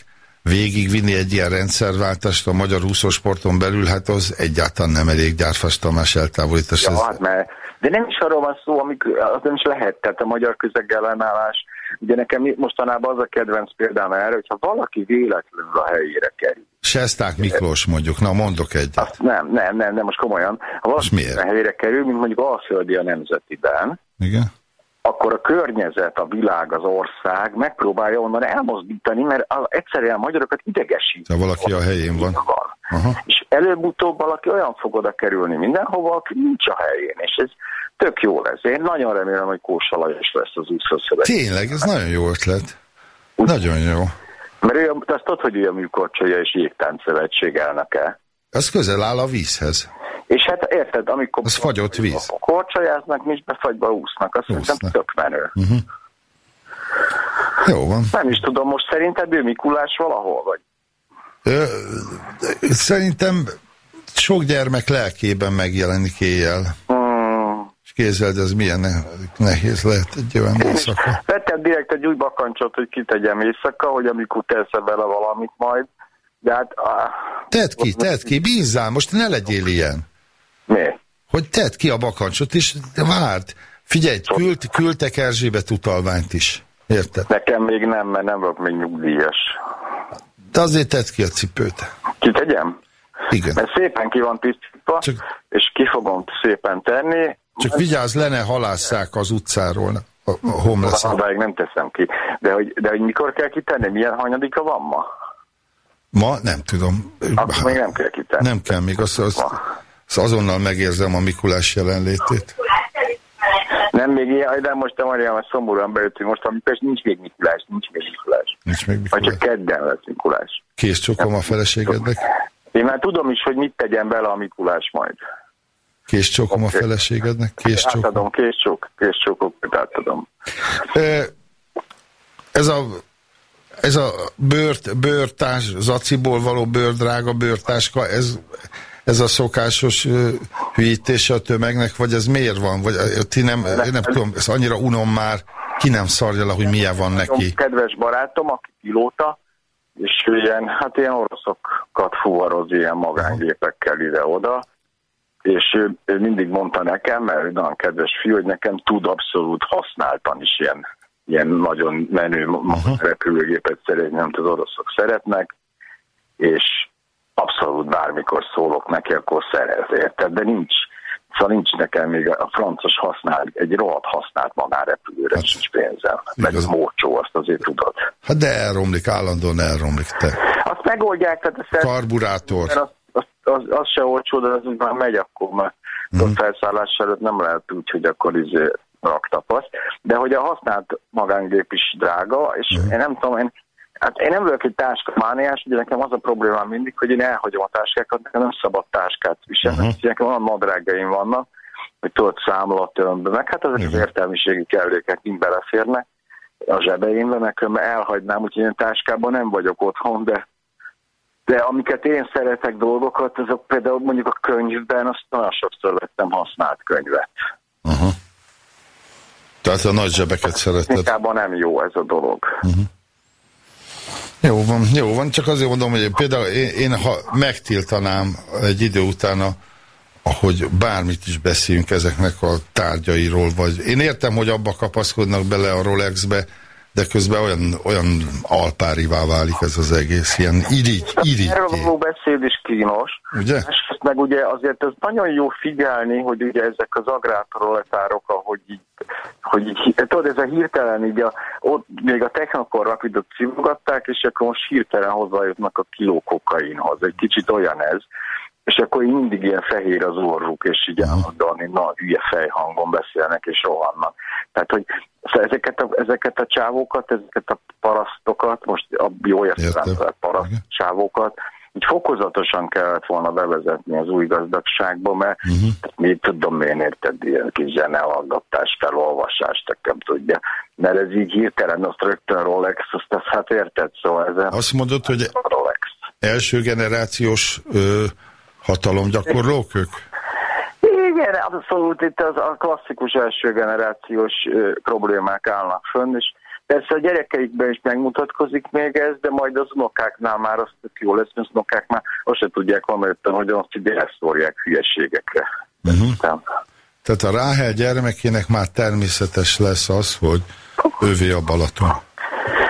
végigvinni egy ilyen rendszerváltást a magyar úszósporton belül, hát az egyáltalán nem elég gyárfas Tamás eltávolítás. Ja, Ez, hát mert, de nem is arról van szó, amik, az nem is lehet, tehát a magyar közegellenállás, ugye nekem mostanában az a kedvenc példám erre, hogyha valaki véletlenül a helyére kerül, Sesták Miklós mondjuk, na mondok egyet. azt nem, nem, nem, nem, most komolyan, ha valaki miért? a helyére kerül, mint mondjuk Alföldi a Nemzetiben, Igen? akkor a környezet, a világ, az ország megpróbálja onnan elmozdítani, mert egyszerűen a magyarokat idegesít. Ha valaki a helyén van. van. Aha. És előbb-utóbb valaki olyan fog oda kerülni mindenhova, aki nincs a helyén, és ez tök jó lesz. Én nagyon remélem, hogy Kósa Lajos lesz az úszószövetség. Tényleg, ez nagyon jó ötlet. Nagyon jó. Mert ő, azt tudod, hogy ő a műkorcsolya és jégtánc szövetség elnöke. Ez közel áll a vízhez. És hát érted, amikor Az fagyott víz. korcsolyáznak, nincs befagyva úsznak, azt hiszem Úsznak. tök menő. Jó van. Nem is tudom, most szerinted ő Mikulás valahol vagy? Ö, szerintem sok gyermek lelkében megjelenik éjjel. Hmm. És kézeld, ez milyen ne, nehéz lehet egy olyan éjszaka. Vettem direkt egy új bakancsot, hogy kitegyem éjszaka, hogy amikor tesz vele valamit majd. De hát... Ah, Tedd ki, tedd ki, bízzál, most ne legyél ilyen. mi? Hogy tedd ki a bakancsot, és várd. Figyelj, küld, küldtek Erzsébet utalványt is. Érted? Nekem még nem, mert nem vagyok még nyugdíjas. De azért tedd ki a cipőt. Kitegyem? Igen. Mert szépen ki van tisztítva, Csak- és ki fogom szépen tenni. Csak vigyázz, le ne halásszák az utcáról a, a homeless Odáig nem teszem ki. De hogy, de hogy mikor kell kitenni? Milyen hanyadika van ma? Ma nem tudom. Akkor még nem kell kitenni. Nem kell még, azt, azt, azt azonnal megérzem a Mikulás jelenlétét. Nem még ilyen, de most a Mariam, a szomorúan bejöttünk most, amikor nincs még Mikulás, nincs még Mikulás. Nincs még Vagy Mikulás. csak kedden lesz Mikulás. Kész csokom a feleségednek. Én már tudom is, hogy mit tegyen bele a Mikulás majd. Kész csokom a feleségednek. Kész csokom. Átadom, kész csók, kész csókokat átadom. Ez a ez a bőrt, bőrtás, zaciból való bőrdrága bőrtáska, ez, ez a szokásos hülyítése a tömegnek, vagy ez miért van? Vagy ti nem, én nem tudom, ez annyira unom már, ki nem szarja le, hogy milyen van neki. Kedves barátom, aki pilóta, és ilyen, hát ilyen oroszokat fuvaroz ilyen magángépekkel ide-oda, és ő, ő mindig mondta nekem, mert ő nagyon kedves fiú, hogy nekem tud abszolút használtan is ilyen, ilyen nagyon menő uh-huh. repülőgépet szeretni, amit az oroszok szeretnek, és abszolút bármikor szólok neki, akkor szerez, érted? De nincs, szóval nincs nekem még a francos használt, egy rohadt használt magánrepülőre Hát, sincs pénzem. Meg igaz. mócsó, azt azért tudod. Hát de elromlik, állandóan elromlik te. Azt megoldják, tehát a Karburátor. mert az, az, se olcsó, de az már megy akkor, mert mm. a felszállás előtt nem lehet úgy, hogy akkor izé raktapasz. De hogy a használt magángép is drága, és Mhm. én nem tudom, én, hát én nem vagyok egy táskamániás, ugye nekem az a problémám mindig, hogy én elhagyom a táskákat, nekem nem szabad táskát viselni, Mhm. uh-huh. nekem olyan nadrágaim vannak, hogy tudod számolatörömbe, meg hát ezek az Igen. értelmiségi kellékek mind beleférnek a zsebeimbe, meg elhagynám, úgyhogy én táskában nem vagyok otthon, de de amiket én szeretek dolgokat, azok például mondjuk a könyvben, azt nagyon sokszor vettem használt könyvet. Aha. Tehát a nagy zsebeket szereted. Technikában nem jó ez a dolog. Jó van, jó van, csak azért mondom, hogy például én, én ha megtiltanám egy idő után, a, ahogy bármit is beszéljünk ezeknek a tárgyairól, vagy én értem, hogy abba kapaszkodnak bele a Rolexbe, de közben olyan, olyan alpárivá válik ez az egész, ilyen irigy, Erről irigy. való beszéd is kínos. Ugye? Másrészt meg ugye azért ez nagyon jó figyelni, hogy ugye ezek az agrárproletárok, ahogy így, hogy így, tudod, ez a hirtelen így a, ott még a technokor rapidot szívogatták, és akkor most hirtelen hozzájutnak a kiló kokainhoz. Egy kicsit olyan ez. És akkor így mindig ilyen fehér az orruk, és így állandóan így na, hülye fejhangon beszélnek, és rohannak. Tehát, hogy szóval ezeket a, ezeket a csávókat, ezeket a parasztokat, most a jó értelemben paraszt csávókat, így fokozatosan kellett volna bevezetni az új gazdagságba, mert Mhm. uh-huh. mi tudom én érted, ilyen kis zenehallgatás, felolvasás, nem tudja. Mert ez így hirtelen, azt rögtön Rolex, azt, azt hát érted, szóval ezen Azt mondod, hogy Rolex. első generációs ö, hatalomgyakorlók ők? Igen, abszolút itt az a klasszikus első generációs problémák állnak fönn, és persze a gyerekeikben is megmutatkozik még ez, de majd az unokáknál már az tök jó lesz, mert az unokák már azt se tudják valamelyettem, hogy azt így elszórják hülyeségekre. Uh-huh. Tehát a Ráhel gyermekének már természetes lesz az, hogy ővé a Balaton.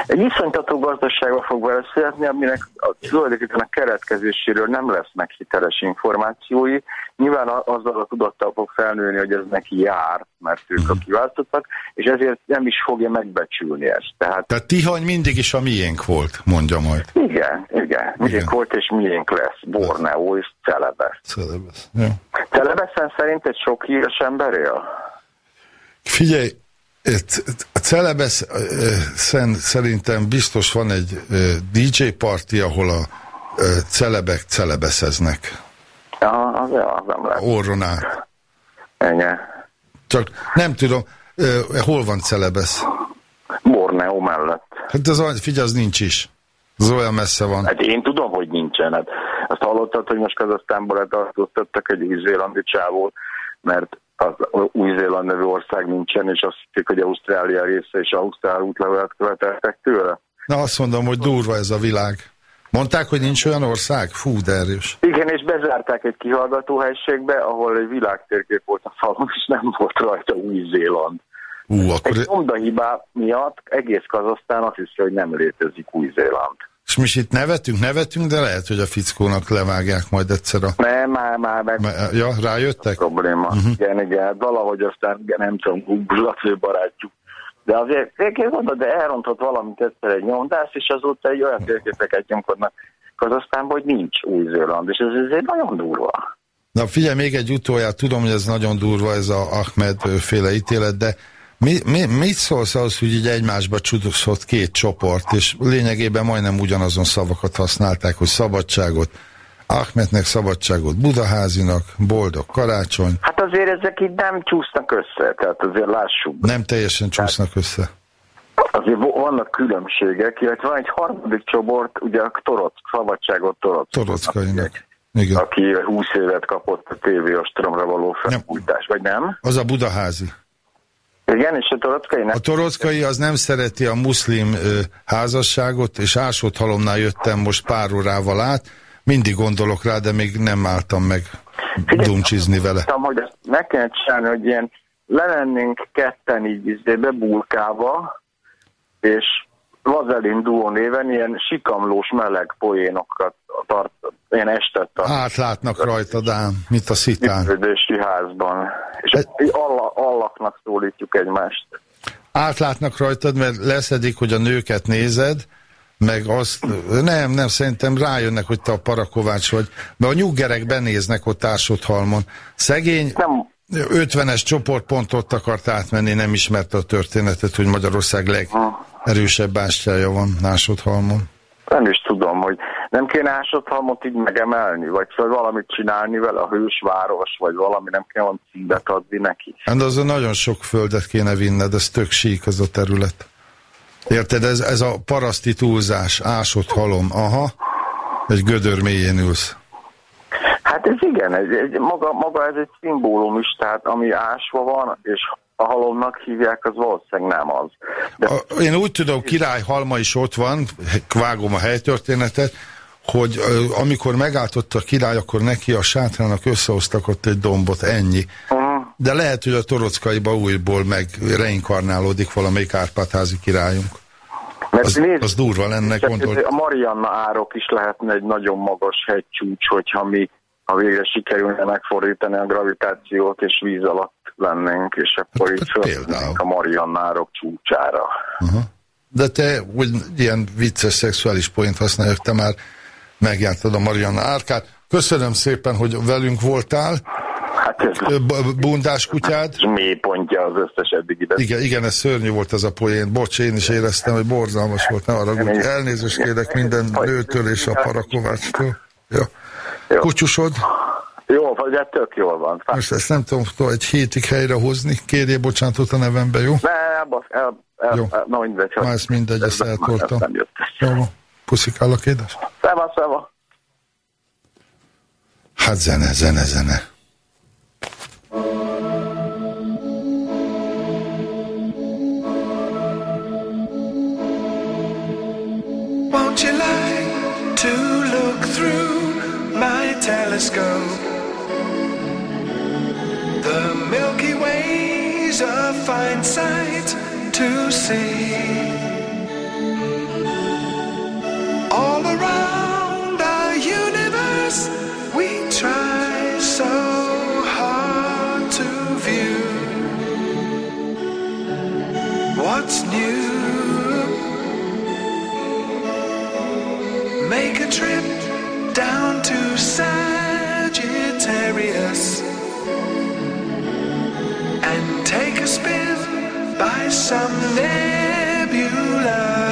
Egy iszonytató gazdaságba fog beleszületni, aminek a tulajdonképpen a keretkezéséről nem lesznek hiteles információi. Nyilván azzal a tudattal fog felnőni, hogy ez neki jár, mert ők a kiváltottak, és ezért nem is fogja megbecsülni ezt. Tehát Tehát Tihany mindig is a miénk volt, mondja majd. igen, igen, miénk volt és miénk lesz. Borneo és Celebesz. Celebesz. Jó. Celebeszen szerint egy sok híres ember él? Figyelj, itt- itt szen- szerintem biztos van egy DJ parti, ahol a celebek celebeszeznek. Ja, az, az nem lehet. Orron át. Ennyi. Csak nem tudom, hol van Celebesz? Borneo mellett. Hát az, olyan- figyelj, az nincs is. Az olyan messze van. Hát én tudom, hogy nincsen. Hát azt hallottad, hogy most Kazasztánból letartóztattak egy új-zélandi csávót, mert az új-zéland nevű ország nincsen, és azt hitték, hogy Ausztrália része, és Ausztrál útlevelet követeltek tőle. Na azt mondom, hogy durva ez a világ. Mondták, hogy nincs olyan ország? Fú, de erős. Igen, és bezárták egy kihallgató helységbe, ahol egy világtérkép volt a falon, és nem volt rajta Új-Zéland. Ú, akkor... Egy nyomdahibá miatt egész Kazasztán azt hiszi, hogy nem létezik Új-Zéland. És mi itt nevetünk, nevetünk, de lehet, hogy a fickónak levágják majd egyszer a... Nem, már, már meg Ja, rájöttek? probléma. Uh-huh. Igen, igen, hát valahogy aztán igen, nem tudom, ő barátjuk. De azért térkép mondod, de elrontott valamit egyszer egy nyomdász, és azóta egy olyan térképeket nyomkodnak Kazasztánban, hogy nincs Új-Zéland, és ez azért nagyon durva. Na figyelj, még egy utoljára, tudom, hogy ez nagyon durva ez a Ahmed féle ítélet, de mi, mi, mit szólsz ahhoz, hogy így egymásba csudoszott két csoport, és lényegében majdnem ugyanazon szavakat használták, hogy szabadságot, Ahmednek szabadságot, Budaházinak, boldog karácsony, Hát azért ezek így nem csúsznak össze, tehát azért lássuk. nem teljesen csúsznak össze. Azért vannak különbségek, illetve van egy harmadik csoport, ugye a Torock, szabadságot Torock. Torockainak. Igen. Aki 20 évet kapott a TV ostromra való felújítás, vagy nem? Az a Budaházi. Igen, és a Torockai nem? A torockai az nem szereti a muszlim ö, házasságot, és ásóthalomnál jöttem most pár órával át, mindig gondolok rá, de még nem álltam meg. dumcsizni vele. Tudom, hogy ezt meg kellene csinálni, hogy ilyen lelennénk ketten így izébe, bulkába, és Vazelin Duo néven ilyen sikamlós meleg poénokat tart, ilyen estet tart Átlátnak rajtad ám, mint a szitán. működési házban. És így alla, allaknak szólítjuk egymást. Átlátnak rajtad, mert leszedik, hogy a nőket nézed, meg azt, nem, nem, szerintem rájönnek, hogy te a parakovács vagy, mert a nyuggerek benéznek ott Ásodhalmon. Szegény, Nem, 50-es csoportpontot akart átmenni, nem ismerte a történetet, hogy Magyarország legerősebb bástyája van Ásodhalmon. nem is tudom, hogy nem kéne Ásodhalmot így megemelni, vagy szóval valamit csinálni vele, a hősváros, vagy valami, nem kéne olyan címet adni neki. Hát azon nagyon sok földet kéne vinned, ez tök sík az a terület. Érted, ez, ez a paraszti túlzás, ásott halom, aha, egy gödör mélyén ülsz. Hát ez igen, egy, egy, maga, maga ez egy szimbólum is, tehát ami ásva van, és a halomnak hívják, az valószínűleg nem az. De A, én úgy tudom, király halma is ott van, vágom a helytörténetet, hogy amikor megáltott a király, akkor neki a sátrának összehoztak ott egy dombot, ennyi. uh, De lehet, hogy a torockaiba újból meg reinkarnálódik valamelyik Árpádházi királyunk. mert Az, nézd, az durva lenne, csak gondol. ez a Marianna árok is lehetne egy nagyon magas hegycsúcs, hogyha mi ha végre sikerülne megfordítani a gravitációt, és víz alatt lennénk, és akkor Hát így például. fölmennénk a Mariannárok csúcsára. De te, hogy ilyen vicces szexuális point használják, te már megjártad a Marianna árkát. Köszönöm szépen, hogy velünk voltál. Hát ez Bundás kutyád. a mélypontja az összes eddigi beszél. Igen, igen, ez szörnyű volt ez a poén. Bocs, én is éreztem, hogy borzalmas volt, ne arra Elnézést kérek minden nőtől és a parakovácstól. Ja. Jó. Kutyusod? Vagy ez tök jól van. Most ezt nem tudom tudom egy hétig helyre hozni. Kérjél bocsánatot a nevembe, jó? Ne, el, el, el, Jó. el, na mindegy. Már ezt mindegy, ezt ez- eltoltam. Jó, van. puszikálok, édes. Szeva, szeva. Hát zene, zene, zene. Won't you like to look through my telescope? Way's a fine sight to see. All around our universe, we try so hard to view what's new. Make a trip down to Sagittarius some nebula.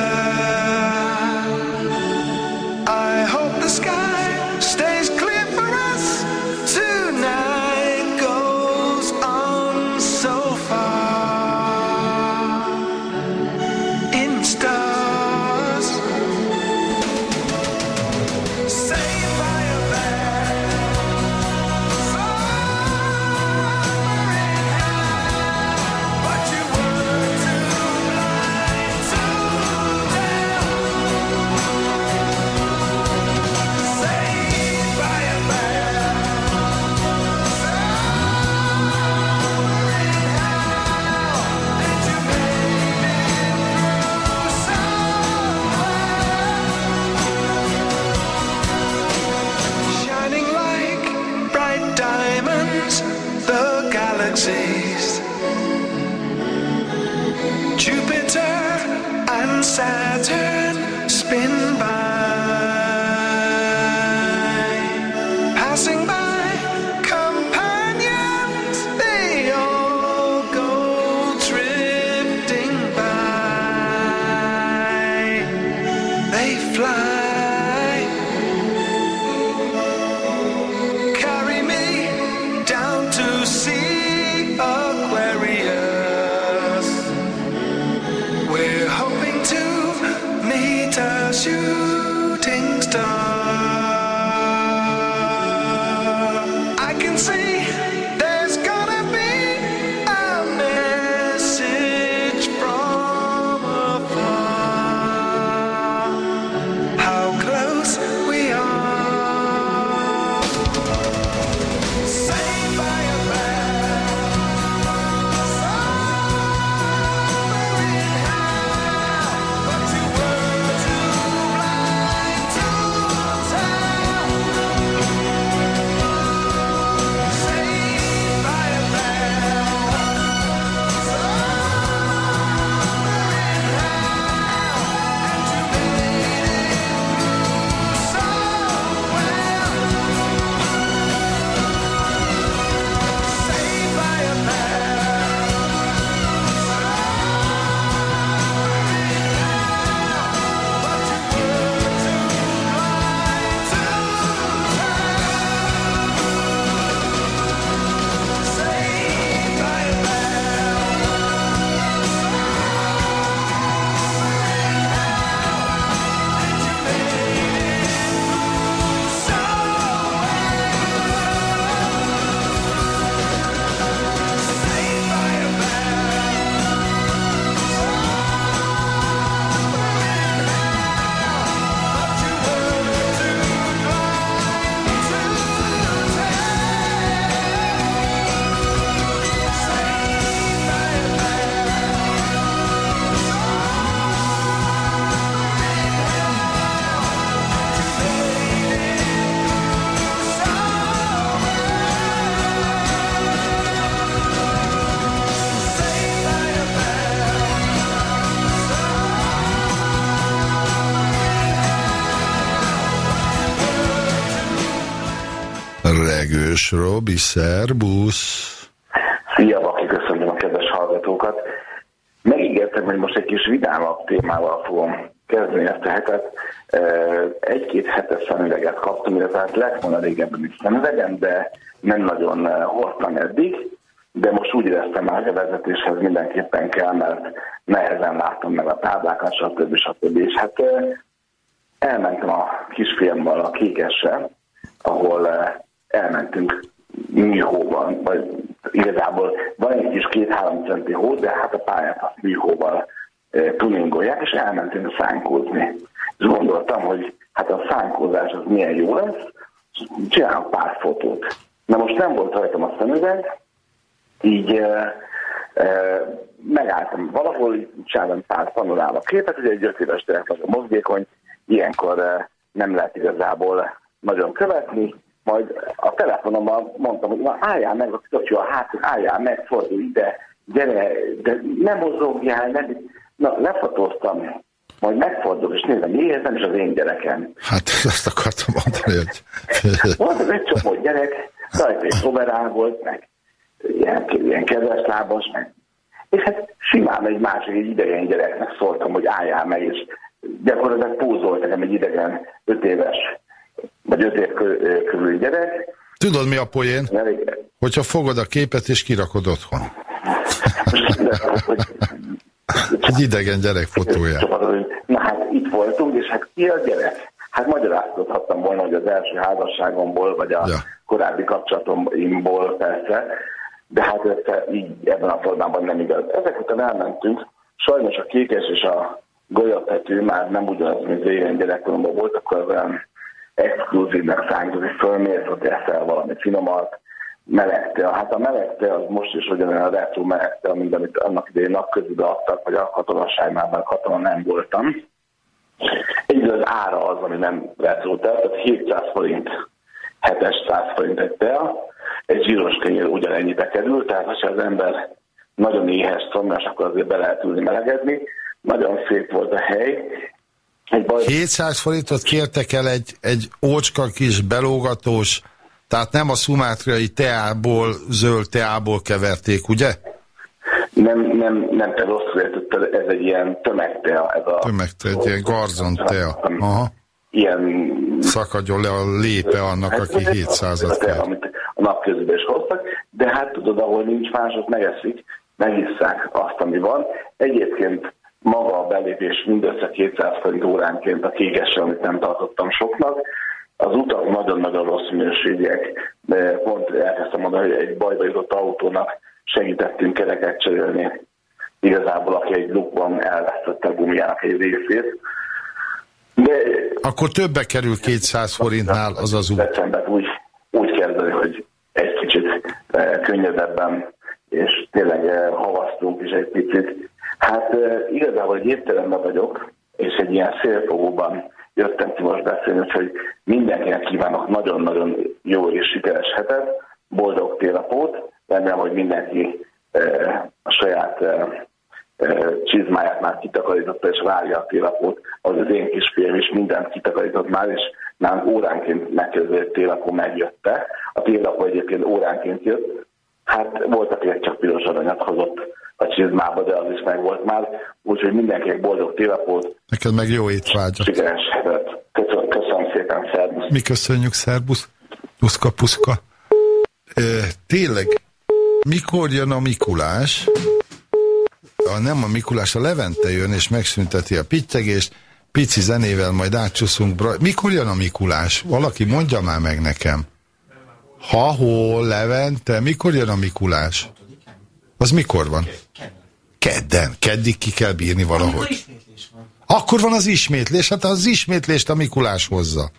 Robi, szerbusz. Szia, Baki, köszönöm a kedves hallgatókat. Megígértem, hogy most egy kis vidámabb témával fogom kezdeni ezt a hetet. Egy-két hetes szemüveget kaptam, illetve hát lett volna régebben is szemüvegem, de nem nagyon hordtam eddig. De most úgy éreztem már, hogy a vezetéshez mindenképpen kell, mert nehezen látom meg a táblákat, stb. stb. És hát elmentem a kisfiammal a kékesre, ahol elmentünk műhóban, vagy igazából van egy kis két-három centi hó, de hát a pályát azt műhóval eh, tuningolják, és elmentünk szánkózni. És gondoltam, hogy hát a szánkózás az milyen jó lesz, csinálok pár fotót. Na most nem volt rajtam a szemüveg, így e, e, megálltam valahol, csináltam pár panoráma képet, ugye egy öt éves gyerek nagyon mozgékony, ilyenkor e, nem lehet igazából nagyon követni, majd a telefonomban mondtam, hogy na álljál meg, a kocsi a hátul, álljál meg, fordulj ide, gyere, de nem mozogjál, nem, na lefotóztam, majd megfordul, és nézem, mi ez nem is az én gyerekem. Hát azt akartam mondani, hogy... Volt az egy csomó gyerek, rajta egy szoberán volt, meg ilyen, ilyen kedves lábas, meg. És hát simán egy másik, egy idegen gyereknek szóltam, hogy álljál meg, és gyakorlatilag pózolt nekem egy idegen öt éves, vagy öt év kö- körüli gyerek. Tudod, mi a poén? Elég- Hogyha fogod a képet és kirakod otthon. Egy idegen gyerek fotója. Hogy na hát itt voltunk, és hát ki a gyerek? Hát magyaráztathattam volna, hogy az első házasságomból, vagy a Ja. korábbi kapcsolatomból persze, de hát ez így ebben a formában nem igaz. Ezek után elmentünk, sajnos a kékes és a golyapető már nem ugyanaz, mint régen gyerekkoromban volt, akkor olyan exkluzívnek számít, hogy fölmész, hogy eszel valami finomat, melegte. Hát a melegte az most is ugyanolyan retro melegte, mint amit annak idején napközben adtak, vagy a katonasságnál, már katona nem voltam. Így az ára az, ami nem retro tea, tehát 700 forint, 700 forint egy tea, egy zsíros kenyér ugyanennyibe kerül, tehát ha az ember nagyon éhes szomjas, akkor azért be lehet ülni melegedni. Nagyon szép volt a hely. Egy baj... 700 forintot kértek el egy, egy ócska kis belógatós, tehát nem a szumátriai teából, zöld teából keverték, ugye? Nem, nem, nem te rosszul értetted, ez egy ilyen tömegtea. Ez a Tömegte, egy ilyen garzon tea. Aha. Ilyen Szakadjon le a lépe annak, aki 700-at kér. kér. Amit a napközben is hoztak, de hát tudod, ahol nincs más, ott megeszik, megisszák azt, ami van. Egyébként maga a belépés mindössze 200 forint óránként a kégesre, amit nem tartottam soknak. Az utak nagyon-nagyon rossz minőségek, de pont elkezdtem mondani, hogy egy bajba jutott autónak segítettünk kereket cserélni. Igazából, aki egy lukban elvesztette a gumiának egy részét. De Akkor többe kerül 200 forintnál az az út. december úgy, úgy kezdeni, hogy egy kicsit eh, könnyedebben, és tényleg eh, havasztunk is egy picit. Hát igazából egy étteremben vagyok, és egy ilyen szélfogóban jöttem ki most beszélni, úgyhogy mindenkinek kívánok nagyon-nagyon jó és sikeres hetet, boldog télapót, remélem, hogy mindenki a saját csizmáját már kitakarította, és várja a télapót. Az az én kisfiam is mindent kitakarított már, és nálunk óránként megkezdődött télapó megjötte. A télapó egyébként óránként jött. Hát volt, aki csak piros aranyat hozott a csizmába, de az is meg volt már. Úgyhogy mindenkinek boldog télapót, Neked meg jó étvágyat. sikeres hetet. Köszönöm, köszönöm szépen, szervusz! Mi köszönjük, szerbusz, puszka, puszka. E, tényleg, mikor jön a Mikulás? A, nem a Mikulás, a Levente jön és megszünteti a pittyegést, pici zenével majd átcsúszunk. Mikor jön a Mikulás? Valaki mondja már meg nekem. Ha, hol, Levente, mikor jön a Mikulás? Az mikor van? Kedden. Keddig ki kell bírni valahogy. Akkor van az ismétlés, hát az ismétlést a Mikulás hozza.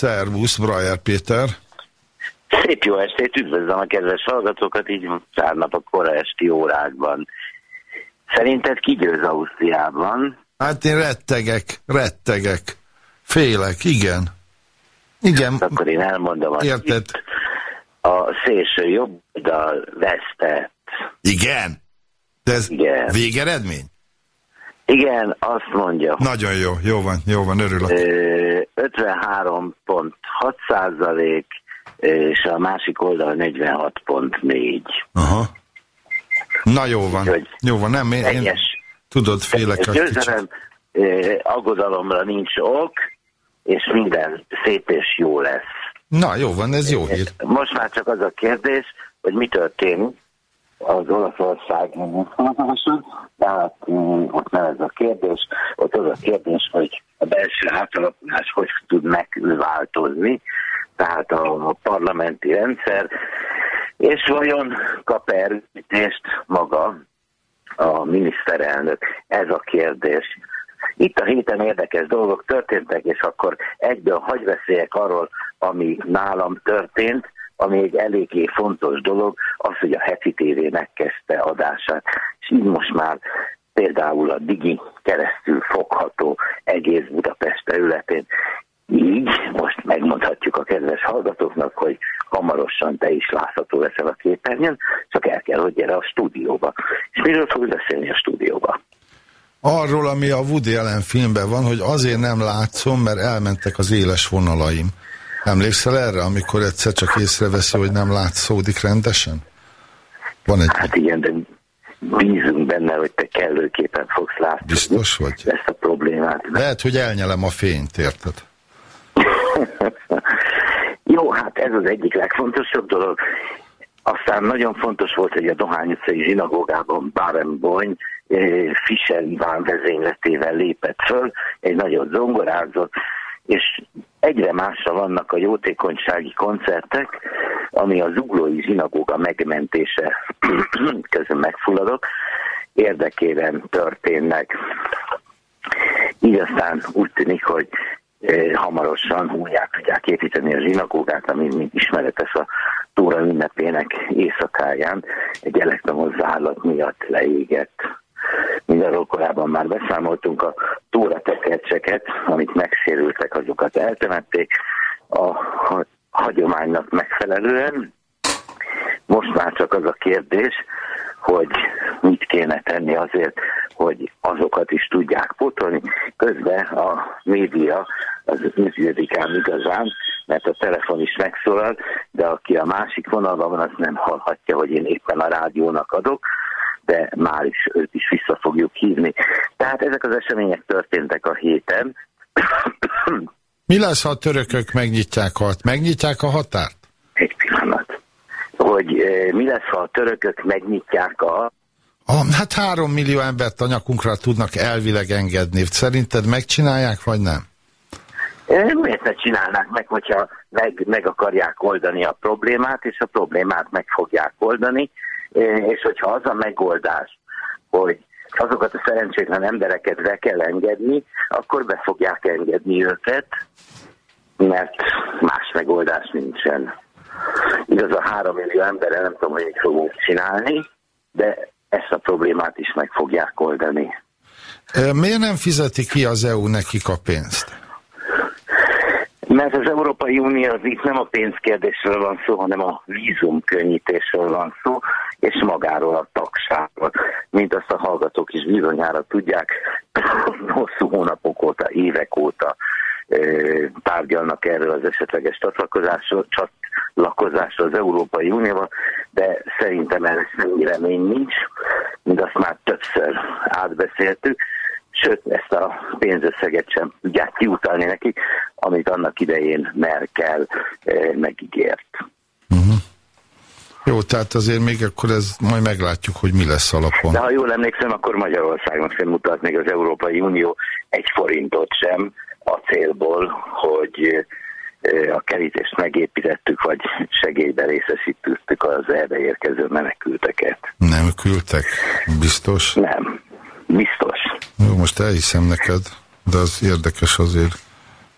Szerbusz, Brajer Péter. Szép jó estét, üdvözlöm a kedves hallgatókat, így pár nap a kora esti órákban. Szerinted ki győz Ausztriában? Hát én rettegek, rettegek. Félek, igen. Igen. Akkor én elmondom azt. Érted? Itt A szélső jobb oldal vesztett. Igen? De ez Igen. végeredmény? Igen, azt mondja, Nagyon jó, jó van, jó van, örülök. Ö, 53.6 százalék, és a másik oldal 46.4. Aha. Na jó van, Úgyhogy jó van, nem, én, én Teljes, tudod, félek a kicsit. győzelem, ö, aggodalomra nincs ok, és minden szép és jó lesz. Na jó van, ez jó hír. Most már csak az a kérdés, hogy mi történik az Olaszország folyamatosan, tehát mm, ott nem ez a kérdés, ott az a kérdés, hogy a belső átalakulás hogy tud megváltozni, tehát a, parlamenti rendszer, és vajon kap erősítést maga a miniszterelnök? Ez a kérdés. Itt a héten érdekes dolgok történtek, és akkor egyből hagy beszéljek arról, ami nálam történt, ami egy eléggé fontos dolog, az, hogy a Heti TV megkezdte adását. És így most már például a Digi keresztül fogható egész Budapest területén. Így most megmondhatjuk a kedves hallgatóknak, hogy hamarosan te is látható leszel a képernyőn, csak el kell, hogy gyere a stúdióba. És miről fogsz beszélni a stúdióba? Arról, ami a Woody Allen filmben van, hogy azért nem látszom, mert elmentek az éles vonalaim. Emlékszel erre, amikor egyszer csak észreveszi, hogy nem látszódik rendesen? Van egy... Hát igen, de bízunk benne, hogy te kellőképpen fogsz látni Biztos vagy? ezt a problémát. Lehet, hogy elnyelem a fényt, érted? Jó, hát ez az egyik legfontosabb dolog. Aztán nagyon fontos volt, hogy a Dohány utcai zsinagógában Barenboim eh, Fischer Iván vezényletével lépett föl, egy nagyon zongorázott, és egyre másra vannak a jótékonysági koncertek, ami a zuglói zsinagóga megmentése közön megfulladok, érdekében történnek. Így aztán úgy tűnik, hogy eh, hamarosan újjá tudják építeni a zsinagógát, ami mint ismeretes a Tóra ünnepének éjszakáján egy elektromos zárlat miatt leégett. Mindenről korábban már beszámoltunk a Tóra tekercseket, amik megsérültek, azokat eltemették a ha- hagyománynak megfelelően. Most már csak az a kérdés, hogy mit kéne tenni azért, hogy azokat is tudják pótolni. Közben a média az működik ám igazán, mert a telefon is megszólal, de aki a másik vonalban van, az nem hallhatja, hogy én éppen a rádiónak adok, de már is őt is vissza fogjuk hívni. Tehát ezek az események történtek a héten. Mi lesz, ha a törökök megnyitják a, megnyitják a határt? Egy pillanat. Hogy eh, mi lesz, ha a törökök megnyitják a Ah, hát három millió embert a nyakunkra tudnak elvileg engedni. Szerinted megcsinálják, vagy nem? Eh, Miért ne csinálnák meg, hogyha meg, meg akarják oldani a problémát, és a problémát meg fogják oldani, és hogyha az a megoldás, hogy azokat a szerencsétlen embereket be kell engedni, akkor be fogják engedni őket, mert más megoldás nincsen. Igaz, a három millió emberre nem tudom, hogy mit fogunk csinálni, de ezt a problémát is meg fogják oldani. Miért nem fizeti ki az EU nekik a pénzt? Mert az Európai Unió az itt nem a pénzkérdésről van szó, hanem a vízumkönnyítésről van szó, és magáról a tagságról. Mint azt a hallgatók is bizonyára tudják, hosszú hónapok óta, évek óta tárgyalnak erről az esetleges csatlakozásról, csatlakozásról az Európai Unióval, de szerintem erre semmi remény nincs, mint azt már többször átbeszéltük, sőt, ezt a pénzösszeget sem tudják kiutalni nekik, amit annak idején Merkel eh, megígért. Jó, tehát azért még akkor ez majd meglátjuk, hogy mi lesz alapon. De ha jól emlékszem, akkor Magyarországnak sem mutat még az Európai Unió egy forintot sem a célból, hogy eh, a kerítést megépítettük, vagy segélybe részesítettük az erre érkező menekülteket. Nem küldtek? Biztos? Nem. Biztos. Jó, most elhiszem neked, de az érdekes azért.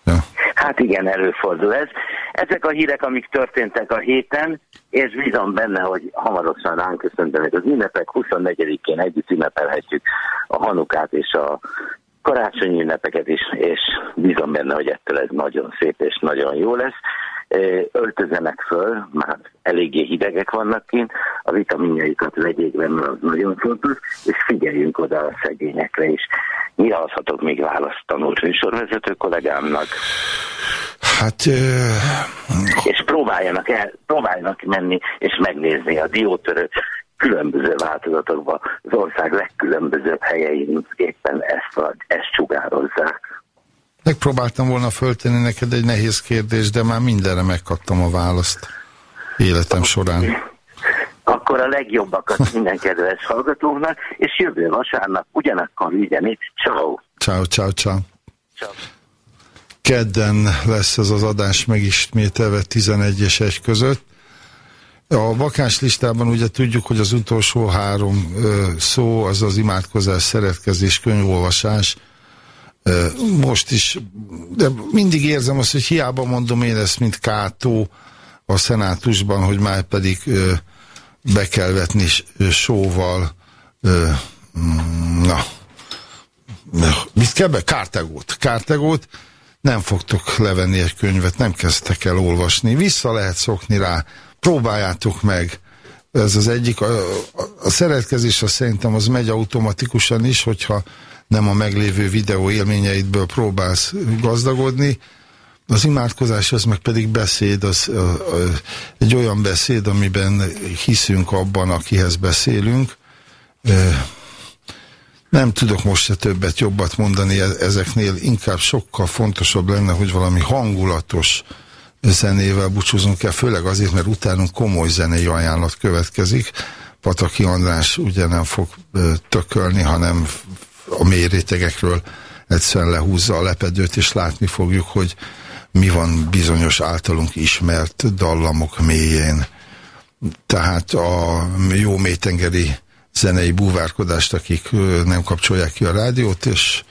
Ja. Hát igen, előfordul ez. Ezek a hírek, amik történtek a héten, és bízom benne, hogy hamarosan ránk köszöntenek az ünnepek. 24-én együtt ünnepelhetjük a Hanukát és a karácsonyi ünnepeket is, és bízom benne, hogy ettől ez nagyon szép és nagyon jó lesz. Öltözenek föl, már eléggé hidegek vannak kint, a vitaminjaikat vegyék benne, az nagyon fontos, és figyeljünk oda a szegényekre is. Mire adhatok még választ tanult műsorvezető kollégámnak? Hát... Ö, és próbáljanak el, próbáljanak menni és megnézni a diótörő különböző változatokban, az ország legkülönbözőbb helyein éppen ezt, ezt sugározzák. Megpróbáltam volna föltenni neked egy nehéz kérdést, de már mindenre megkaptam a választ életem során. Akkor a legjobbakat minden kedves hallgatóknak, és jövő vasárnap ugyanakkor ügyeni. Ciao. Ciao, ciao, ciao. Kedden lesz ez az adás megismételve 11 és 1 között. A vakás listában ugye tudjuk, hogy az utolsó három ö, szó az az imádkozás, szeretkezés, könyvolvasás. Most is, de mindig érzem azt, hogy hiába mondom én ezt, mint Kátó a szenátusban, hogy már pedig be kell vetni sóval, mm, na, mit kell be? Kártegót. Kártegót. Nem fogtok levenni egy könyvet, nem kezdtek el olvasni. Vissza lehet szokni rá. Próbáljátok meg. Ez az egyik. A, a, a szeretkezés az szerintem az megy automatikusan is, hogyha nem a meglévő videó élményeidből próbálsz gazdagodni. Az imádkozás az meg pedig beszéd, az a, a, egy olyan beszéd, amiben hiszünk abban, akihez beszélünk. Nem tudok most se többet, jobbat mondani e- ezeknél, inkább sokkal fontosabb lenne, hogy valami hangulatos zenével búcsúzunk el, főleg azért, mert utánunk komoly zenei ajánlat következik. Pataki András ugye nem fog tökölni, hanem a mély rétegekről egyszerűen lehúzza a lepedőt, és látni fogjuk, hogy mi van bizonyos általunk ismert dallamok mélyén. Tehát a jó mélytengeri zenei búvárkodást, akik nem kapcsolják ki a rádiót, és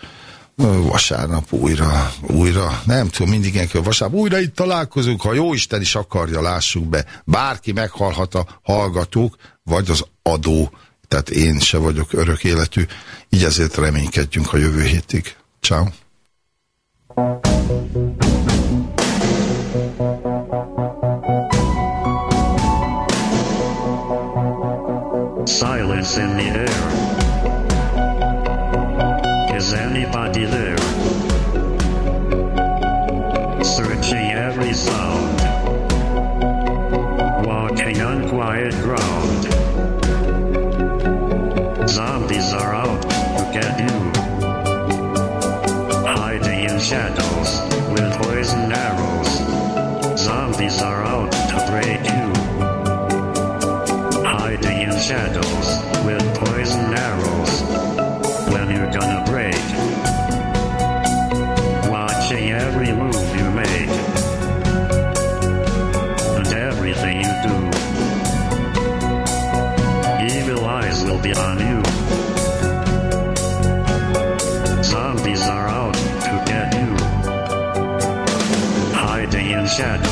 vasárnap újra, újra, nem tudom, mindig ilyen kell, vasárnap újra itt találkozunk, ha jó Isten is akarja, lássuk be. Bárki meghalhat a hallgatók, vagy az adó, tehát én se vagyok örök életű, így ezért reménykedjünk a jövő hétig. Ciao. Silence in the air. Shadow.